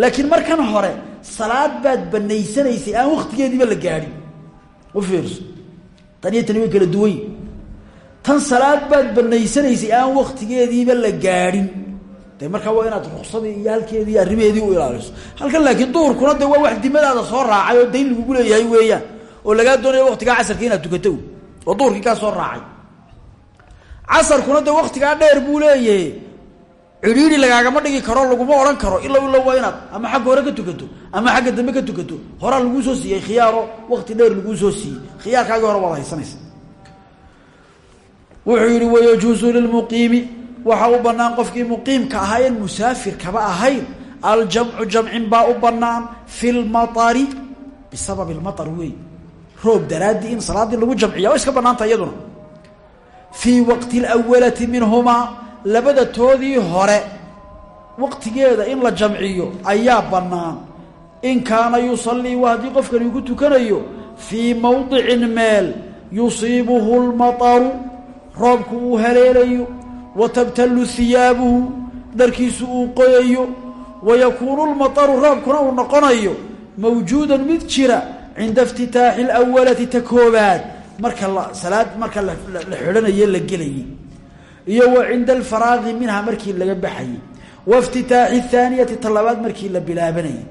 Laakiin markan hore salaad baad banaysanaysay aan waktigeediiba la gaadhin u fiirso. Tan way kala duwan tan salaad baad banaysanaysay aan waktigeediiba la gaadhin de markaa waa inaad ruksadii iyo halkeedii arrimeedii u ilaaliso. Halkan laakiin duhurkuna de wax dimadaada soo raacay oo dayn leeyahay weeyaan. Oo lagaa doonayo waktigaa casarka inaad tukato. Oo duhurkii kaa soo raacay. Casarkuna de waktigaa dheer buu leeyahay cidhiiri lagaagama dhigi karo laguma odhan karo ilow ilow waa inaad ama xagga hore ka tukato ama xagga dambe ka tukato horaa laguu soo siiyey khiyaaro wakti dheer laguu soo siiyey. Khiyaarkaagii hore waad haysanaysa. Wuxuu yihi wayajuusu lilmuqiimi waxaa u banaan qofkii muqiimka ahaa en musaafirkaba ahayn. Aljamcu jamcin baa u banaan fi lmaari bisababi lmaar wey roob daraaddii in salaaddii lagu jamciya iska banaanta iyaduna. Fii waqti lwalati minhumaa labada toodii hore waqtigeeda in la jamciyo ayaa bannaan. In kaana yusallii waa haddii qofkani ku tukanayo fii mowdicin meel yusiibuhu lmataru roobku uu haleelayo wa tabtallu hiyaabuhu dharkiisu uu qoyayo wa yakuunu lmataru roobkuna uu noqonayo mawjuudan mid jira cinda iftitaaxi alawalati ta koobaad marka la salaad marka la xidhanaye la gelayay iyo wa cinda alfaraaqi minha markii laga baxayey wa iftitaaxi athaaniyati talabaad markii la bilaabanayay.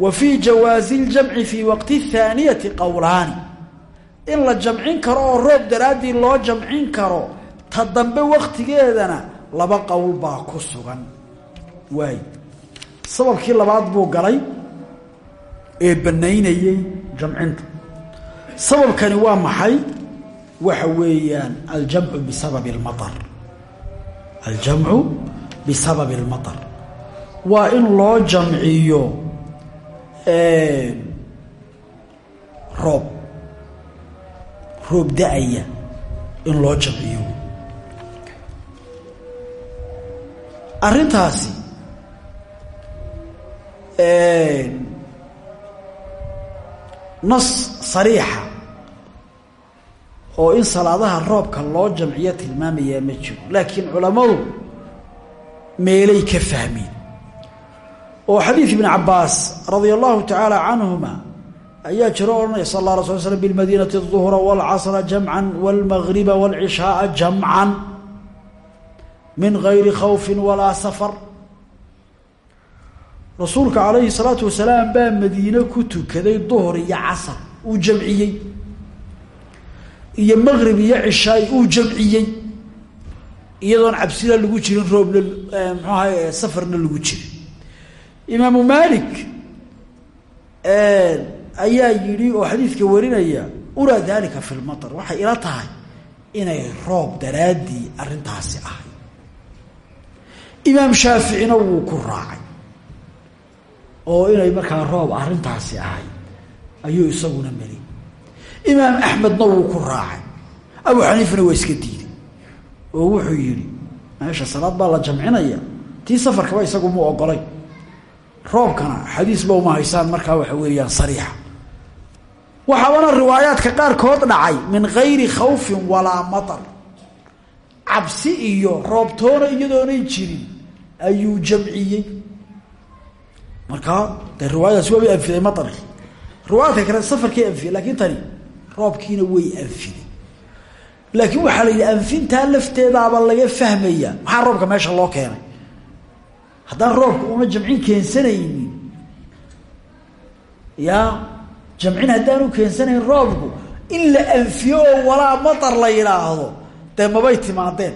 Wa fii jawaazi ljamci fii waqti athaaniyati qowlaani in la jamcin karo oo roob daraaddii loo jamcin karo ta dambe waktigeedana laba qowl baa ku sugan. Waay. Sababkii labaad buu galay ee banaynayey jamcinta. Sababkani waa maxay waxa weeyaan aljamcu bisababi اlmaطar aljamcu bisababi اlmaطar waa in loo jamciyo roob roob da-aya in loo jamciyo arrintaasi nas sariixa oo in salaadaha roobka loo jamciyo tilmaamayaa ma jiro. Laakiin culammadu meelay ka fahmeen oo xadiid ibn cabbaas radia allahu tacaala canhuma ayaa jiro odhanaya sal alla ala sala slam bilmadiinati duhra walcasra jamcan walmagriba walcishaaa jamcan min gayri khawfin walaa safar. Rasuulka calayhi salaatu wasalaam baa madiine ku tukaday duhr iyo casar uu jamciyey iyo maqrib iyo cishaay uu jamciyey iyadoon cabsina lagu jirin roobna mxuu ahay safarna lagu jirin. Imaamu malik ayaa yidhi oo xadiidka warinaya uraa dalika fi lmatar waxay ila tahay inay roob daraaddii arrintaasi ahay. Imaam shaaficina wuu ku raacay oo inay markaa roob arrintaasi ahay ayuu isaguna meli imaam axmedna wuu ku raacay. Abu xaniifana waa iska diiday oo wuxuu yidhi meesha salaad baa la jamcinaya. Tii safarkaba isagu mu ogolay. Roobkana xadiisba uma haysaan markaa waxa weeyaan sariixa. Waxaabana riwaayaadka qaarkood dhacay min gayri khawfin walaa matar. Cabsi iyo roobtoona iyadoonay jirin ayuu jamciyey. Markaa dee riwaayadaasi waabay anfiday maarkii riwaayaadka kale safarkay anfiyey laakiin tani roobkiina way anfiday laakiin waxaa la yidhi anfintaa lafteedaaba laga fahmaya maxaa roobka meesha loo keenay. Haddaan roobka una jamcin keensanaynin. Ya jamcin haddaanu keensanayn roobku. In la anfiyo oo walaa matar la yidhaahdo dee mabay timaadeen.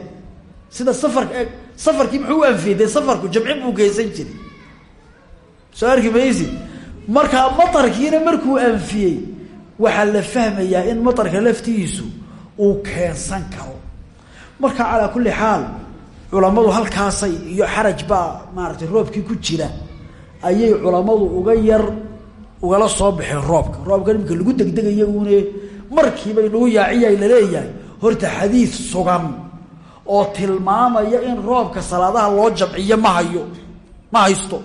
Sida safarka safarkii muxuu u anfiyey? Dee safarku jamcin buu keensan jiray. Soo arki maysi markaa matarkiina markuu anfiyey waxaa la fahmayaa in matarka laftiisu uu keensan karo. Marka calaa kulli xaal culammadu halkaasay iyo xaraj baa maaragtay roobkii ku jira ayay culammadu uga yar ugala soo baxeen roobka. Roobka imika lagu degdegaya uune markiiba inagu yaaciya la leeyahay horta xadiid sugan oo tilmaamaya in roobka salaadaha loo jamciyo ma hayo ma haysto.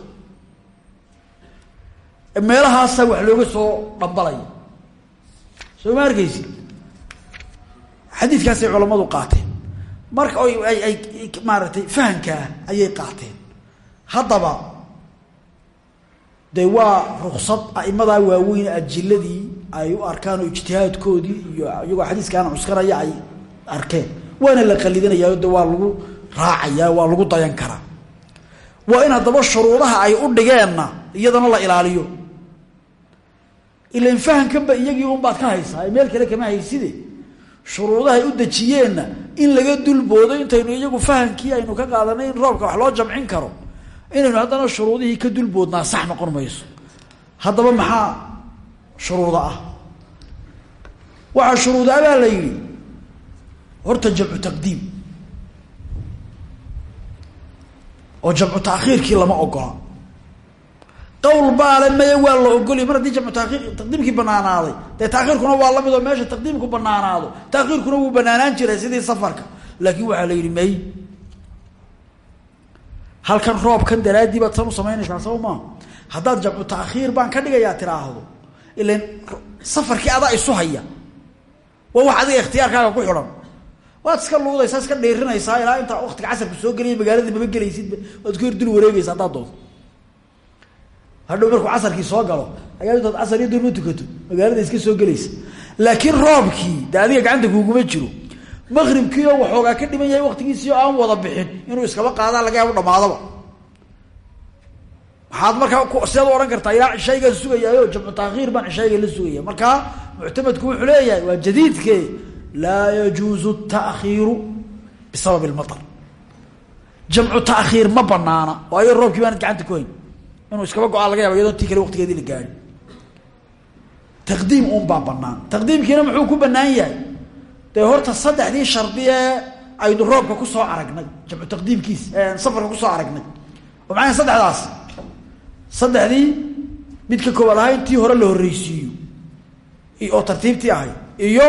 Meelahaasaa wax looga soo dhambalaya soo ma arkaysi xadiidkaasay culammadu qaateen. Marka oy ay ay maaragtay fahamkaa ayay qaateen. Haddaba dee waa ruksad aimadaa waaweyn ajiladii ay u arkaan oo ijtihaadkoodii iyo iyagoo xadiiskaana cuskanaya ay arkeen. Waana la qalidinayaa de waa lagu raacayaa waa lagu dayan karaa. Waa in haddaba shuruudaha ay u dhigeenna iyadana la ilaaliyo ilan fahamkanba iyagii unbaad ka haysaa meel kale kama hayside. Shuruudahay u dejiyeenna in laga dulboodo intaynu iyagu fahamkii aynu ka qaadanay in roobka wax loo jamcin karo inaynu haddana shuruudihii ka dulboodnaa sax noqon mayso. Haddaba maxaa shuruuda ah? Waxaa shuruuda abaa la yidhi horta jamcu taqdiim. Oo jamcu taakhiirkii lama ogola qawl baale maya waa la ogolya mar haddii jamcu taakhiir taqdiimkii banaanaaday. Dee taakhiirkuna waa la mid oo meesha taqdiimku banaanaado. Taakhiirkuna wuu banaanaan jiray sidii safarka. Laakiin waxaa la yidhi may halkan roobkan daraaddii baad san u samaynaysaa saba maa haddaad jamcu baan ka dhigayaa tiraahdo. Ilan safarkii adaa isu haya. Waa wax adiga ikhtiyaarkaaga ku xidhan. Waad iska luudaysaa iska dhiirinaysaa ilaa intaa waktiga casarku soo gelaya magaaladii maba gelaysidba waad ku hordul wareegaysa haddaad hadhow markuu casarkii soo galo intaad casar iyo durma tukato magaalada iska soo gelaysa. Laakiin roobkii de adiga gacanta kuuguma jiro. Maqribkii oo waxoogaa ka dhiman yahay oo aan wada bixin inuu iskaba qaadaa laga yaabo dhamaadaba waxaad markaa sidaad u odhan kartaa ilaa cishaygaan sugayaayo jamcu taakhiir baan cishayga la sugaya markaa muctamadku wuxuu leeyahay waa jadiidke laa yajuuzu taakhiiru bisabab lmatar jamcu taakhiir ma banaana waayo roobkii baanad gacanta ku inuu iskaba go'aa laga yaba iyadoo tii kale waqtigeedii la gaari taqdiim un baa banaan taqdiimkiina muxuu ku banaan yahay? Dee horta saddexdii shardi ee aynu roobka ku soo aragnay jamcu taqdiimkiis safarka ku soo aragnay. Oo maxay saddexdaas? Saddexdii midka koowaad ahaa in tii hore la horreysiiyo oo tartiibtii ahay iyo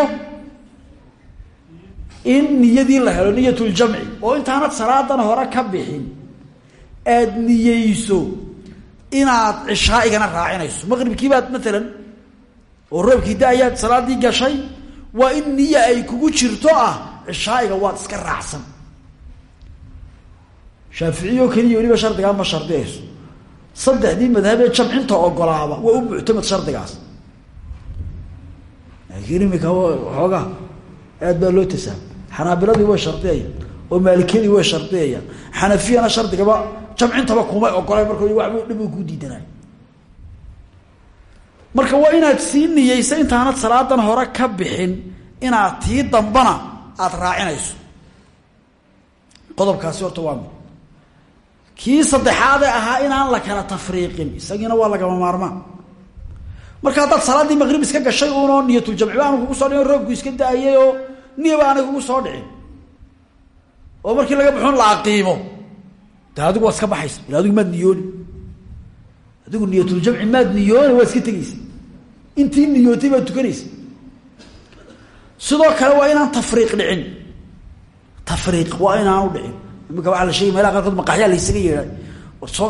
in niyadii la helo niyatuljamci oo intaanad salaadan hore ka bixin. Aada niyeyso inaad cishaaigana raacinayso. Maqribkii baad maalan oo roobkii da'ayaad salaadii gashay waa in niye ay kugu jirto ah cishaa'iga waad iska raacsan. Shaaficiyo keliya weliba shardigaa ma shardiyayso saddexdii madhabee jamcinta ogolaaba waa u muctamad shardigaas. Laakiin imika xoogaa aad baa loo tasaam xanaabiladii way shardiyayaan oo maalikiyadii way shardiyayaan xanafiyana shardigaba jamcintaba kumay ogoleen marka waba dhib ku diidanay. Marka waa inaad sii niyeysa intaanad salaadan hore ka bixin inaad tii dambana aada raacinayso. Qodobkaasi horta waa mid. Kii saddexaade ahaa inaan la kala tafriiqin isagiina waa lagama maarmaan. Marka haddaad salaaddii maqrib iska gashay uunoo niyatuljamci ba aanu kugu soo dhicin roobku iska da'ayay oo niyaba aanay kugu soo dhicin. Oo markii laga baxoon la aqiimo de adigu waad iska baxaysa. Ila adigu maad niyooni adigu niyatuljamci maad niyooni waad iska tegeysa intii niyootay baad sidoo kale waa inaan tafriiq dhicin. Tafriiq waa inaanu dhicin. Imika waaa la sheegay meelaha qaarkood maqaxyaa laysaga yeedhay. Soo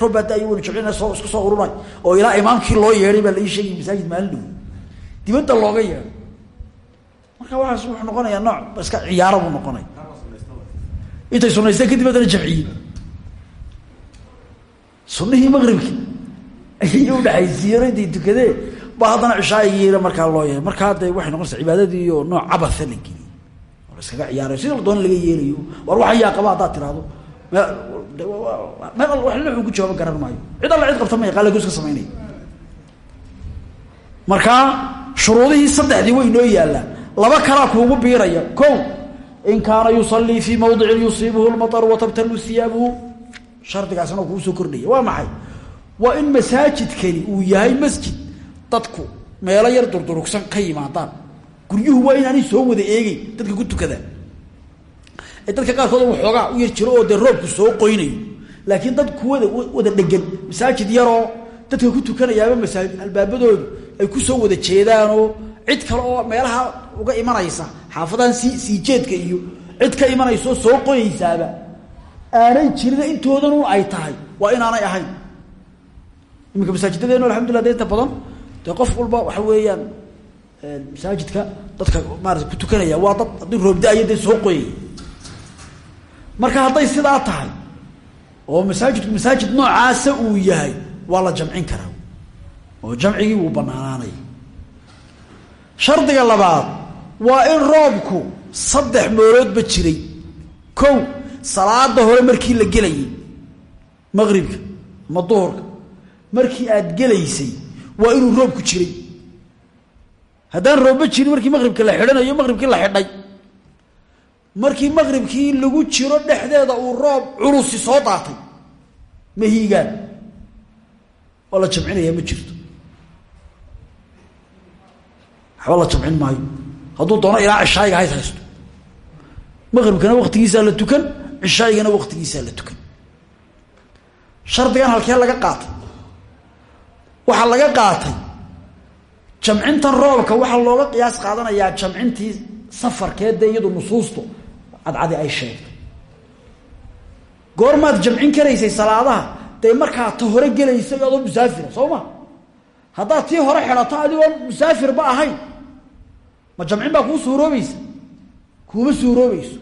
roob baa da'ay wana jabcina soo isku soo ururay. Oo ilaa imaamkii loo yeedhay baa lai sheegay masaajid maalin dibadda looga yeedhay. Marka waxaas wuxuu noqonayaa nooc iska ciyaaro buu intay sunaysteen kadib haddana jamciye sunihii maqribki ayay udhaxaysiiyeen intay tukadeen ba haddana cishaayigiina markaa loo yeehay markaa de waxay noqonaysaa cibaadadii oo nooc cabatha la geliyey. Oo la iskaga ciyaarayo sida doona laga yeelayo. War waxan yaa qaba haddaad tiraahdo. Meel wa wuxuu ku jawaabo garan maayo. Cid alla cid qabta ma yaqaan laakiin iska samaynaya markaa way noo yaallaan laba kalaa kuugu biiraya. Ko in kaana yusallii fii mawdicin yusiibuhu lmaطru watabtalu hiyaabuhu shardigaasna kuu soo kordhaya. Waa maxay? Waa in masaajidkani uu yahay masjid dadku meelo yar durdurugsan ka yimaadaan. Guryuhu waa inaanay soo wada eegeyn dadka ku tukada. Ee dadka qaarkood waxoogaa u yar jiro oo dee roobku soo qoynayo. Laakiin dad kuwada wada dhegan masaajid yaroo dadka ku tukanayaaba masaajid albaabadoodu ay ku soo wada jeedaanoo cid kale oo meelaha uga imanaysa xaafadahan sii sii jeedka iyo cid ka imanaysaoo soo qoyaysaaba aanay jirina intoodan un ay tahay. Waa inaanay ahayn. Iminka masaajidadeenu alxamdullah de inta badan. Dee qof walba waxa weeyaan masaajidka dadka maarata ku tukanaya waa dad haddii roobda-ayo soo qoyaya marka hadday sidaa tahay oo masaajidku masaajid noocaasa uu yahay waa la jamcin karaa. Oo jamcigii wuu banaanaanaya shardiga labaad waa in roobku saddex mooloodba jiray. Kow salaada hore markii la gelayay maqribka ama duhurka markii aad gelaysay waa inuu roobku jiray. Haddaan roobba jirin markii maqribka la xidhanayo maqribkii la xidhay. Markii maqribkii lagu jiro dhexdeeda uu roob culusi soo daatay mahiigaan waa la jamcinayaa ma jirto. Waxba la jamcin maayo. Hadduu doono ilaa cishaayiga hays haysto. Maqribkana waktigiisaa la tukan cishaayigana waktigiisaa la tukan. Shardigan halkee laga qaatay? Waxaa laga qaatay jamcintan roobka waxaa looga qiyaas qaadanayaa jamcintii safarkeedee iyadu nusuustu cadcadi ay sheegtay goormaad jamcin karaysay salaadaha dee markaa ta hore gelaysay adoo musaafira soo ma? Haddaad tii hore xidhato adigoon musaafirba ahayn. Ma jamcin baa kuu suuroobaysa? Kuuma suuroobayso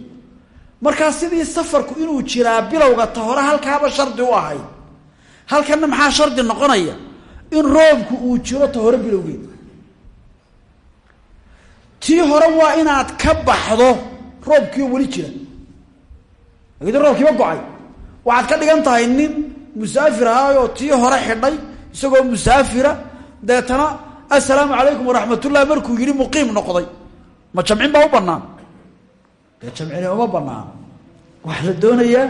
markaa sidii safarku inuu jiraa bilowga ta hore halkaaba shardi u ahayd halkanna maxaa shardi noqonaya? In roobku uu jiro ta hore bilowgeed. Tii hore waa inaad ka baxdo roobkiioo weli jira. Lakin roobkiiba go'ay waxaad ka dhigan tahay nin musaafir ahaayoo tii hore xidhay isagoo musaafira. Deetana assalaamu calaykum waraxmatullah markuu yihi muqiim noqday. Ma jamcin baa u banaan dee jamcine uma banaan waxaa la doonayaa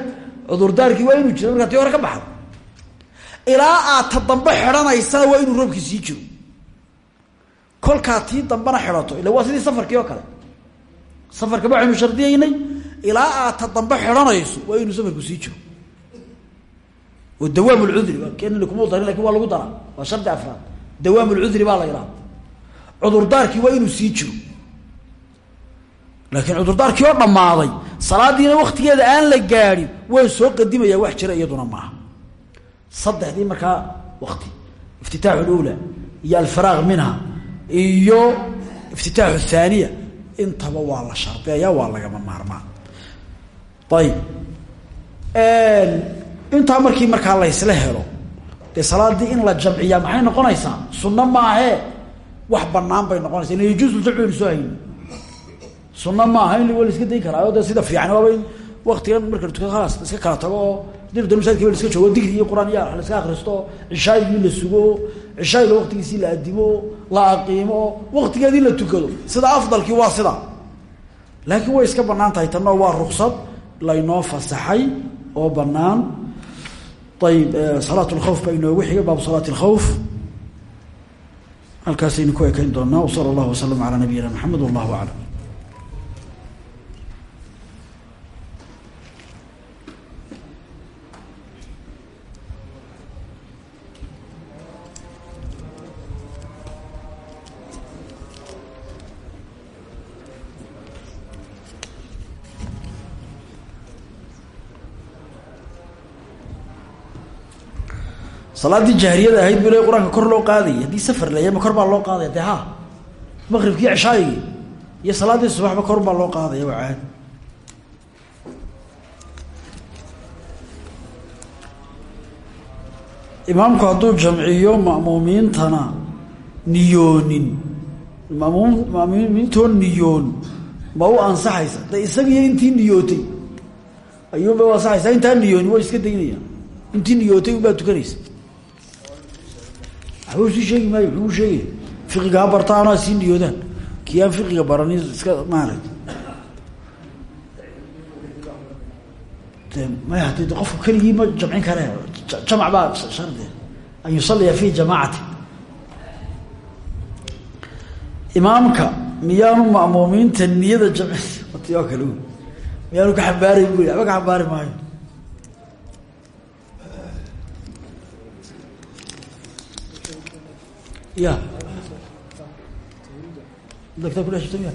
cudurdaarkii waa inuu jiro markaa tii hore ka baxdo. Ilaa aad ta dambe xidhanaysana waa inuu roobkii sii jiro. Kolkaa tii dambena xidhato ila waa sidii safarkii oo kale. Safarka waxaynu shardiyaynay ilaa aad ta dambe xidhanayso waa inuu safarku sii jiro. Oo dawaam lcudri keenina kuma darin laakiin waa lagu daraa. Waa shardi afraad. Dawaam lcudri baa la yidhaha cudurdaarkii waa inuu sii jiro laakiin cudurdaarkii oo dhammaaday salaadiina waktigeeda aan la gaadhin waan soo qadimaya wax jira iyaduna maaha. Saddexdii markaa wakti iftitaaxu lula iyo alfaraaq minha iyo iftitaaxu thaaniya intaba waa la shardiyayaa waa lagama maarmaan. Ayib. Intaa markii markaa laysla helo dee in la jamciyaa maxay noqonaysaa? Sunno maahee wax banaan bay noqonaysa ila yajuusu ljamcu aynu soo sunna maaha in wa la iska dayn karaa o de sida fiican waaba in waktigan marka tukado khalaas iska kala tago oo dirda masaajidka la iska joogo digri iyo qur'aan iyo la iska akristo oo cishaayigii la sugo oo cishaayiga waktigiisii la adimo la aqiimo waktigeedii la tukado. Sida afdalkii waa sida. Laakiin way iska bannaan tahay tanna waa ruksad laynoo fasaxay oo banaan ayib salaat lkhawf baa inoogu xigay baabu salaat lkhawf halkaasaynu ku ekayn doonaa wsala allahu wasalam calaa nabiyina maxamed wallahu salaadii jahriyada ahayd bu le qur'aanka kor loo qaadayay. Haddii safar laya ma kor baa loo qaadaya de ha maqribkii ceshaayigii iyo salaaddii subaxba kor baa loo qaadaya waa caadi imaamku hadduu jamciyo ma'muumiintana niyoonin. Mamuum ma'muumiintoon niyoon ma u ansaxaysa. De isagiiyo intii niyootay ayuunbay u ansaxaysaa. Intaa niyoonin way iska daynayaan intii niyootay unbaa tukanaysa waxba sii sheegi maayo muxuu sheegaya fiqiga ha bartaanaa sii niyoodaan kii aan fiqiga barani iska maaragta de maya hadi qofku keligii ma jamcin kare. Jamac baa shardi. An yusaliya fi jamaacati. Imaamka miyaanu ma'muumiinta niyada jamci. Ti oo kale. Miyaanu ka xambaarayn bu waxba ka xambaari maayo ya. Miya?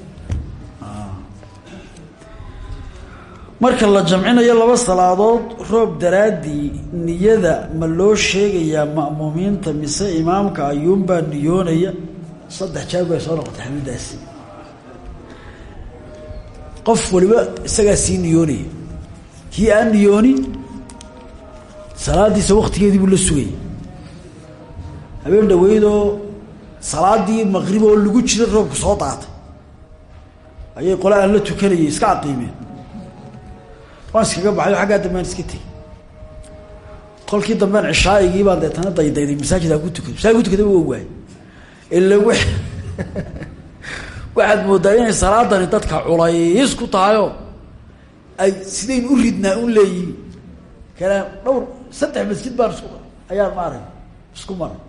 Marka la jamcinayo laba salaadood roob daraaddii niyada ma loo sheegayaa ma'muumiinta mise imaamka ayuunbaa niyoonaya? Saddex jaab bay soo noqotay xamidaasi qof waliba isagaa sii niyoonaya. Kii aan niyoonin salaadiisa waktigeedii buu la sugaya habeen dhaweydoo salaadii maqrib oo lagu jira roobku soo daatay. Ayay qole la tukanayay iska aqiimeen waan iskaga baxay o xaggaa dambaan iska tegey kolkii dambean cishaaigii baan deetana daydayday masaajid aan ku tukado masaajid ku tukadaba waa waayey ila w waxaad moodaa inay salaadani dadka culays ku tahayoo ay sidayn u ridnaa un leeyihiin. Kanaa dhowr saddex masjid baan isku ayaan maarag isku maray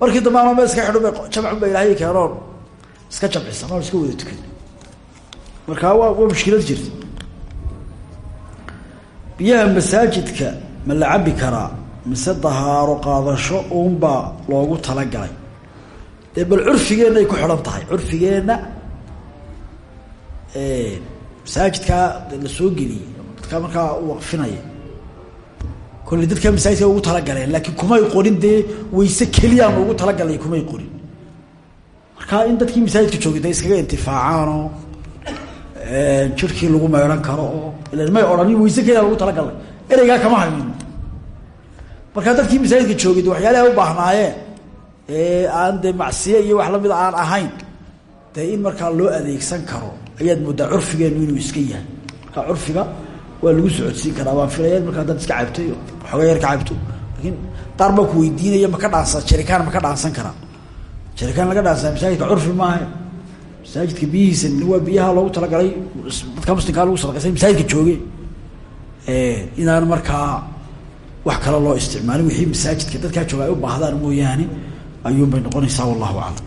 markii dambe anoo meel iska xidho ba jamcun ba ilaahay keenoon iska jamcisan oon iska wada tukan. Markaa waa waa mushkilad jirta. Biyaha masaajidka ma la cabi karaa mise dahaaro qaadasho uunbaa loogu talagalay? Dee bal curfigeenna ay ku xidhan tahay curfigeenna masaajidkaa la soo geliyey dadkaa markaa u waqfinaya kolley dadkaa masaajidka ugu talagaleen laakiin kumay qorin dee wayse keliyaan ugu talagalay kumay qorin. Markaa in dadkii masaajidka joogay dee iskaga intifaacaanoo jirkii lagu meedhan karo oo ilan may odhanin wayse keliya lagu talagalay. Ereygaa kama haynin. Markaa dadkii masaajidka joogay de waxyaalaha u baahnaayeen ee aan dee macsiye iyo wax lamida aan ahayn dee in markaa loo adeegsan karo ayaad moodaa curfigeenu inuu iska yahay. Markaa curfiga waa lagu socodsiin karaa waan filaya markaa dad iska cabtay oo xooga yar ka cabto laakiin qaar baa ku weydiinaya maka dhaansan jarikaan maka dhaansan karaa. Jarikaan laga dhaansaa masaajidka curfi maaha masaajidka biyihiisa waa biyaha loogu talagalay dadka muslimkaa lagu sadaqaysay masaajidka jooge. Inaan markaa wax kale loo isticmaalin wixii masaajidka dadkaa jooga ay u baahdaan mooyaane ayuunbay noqonaysaa wallahu aclam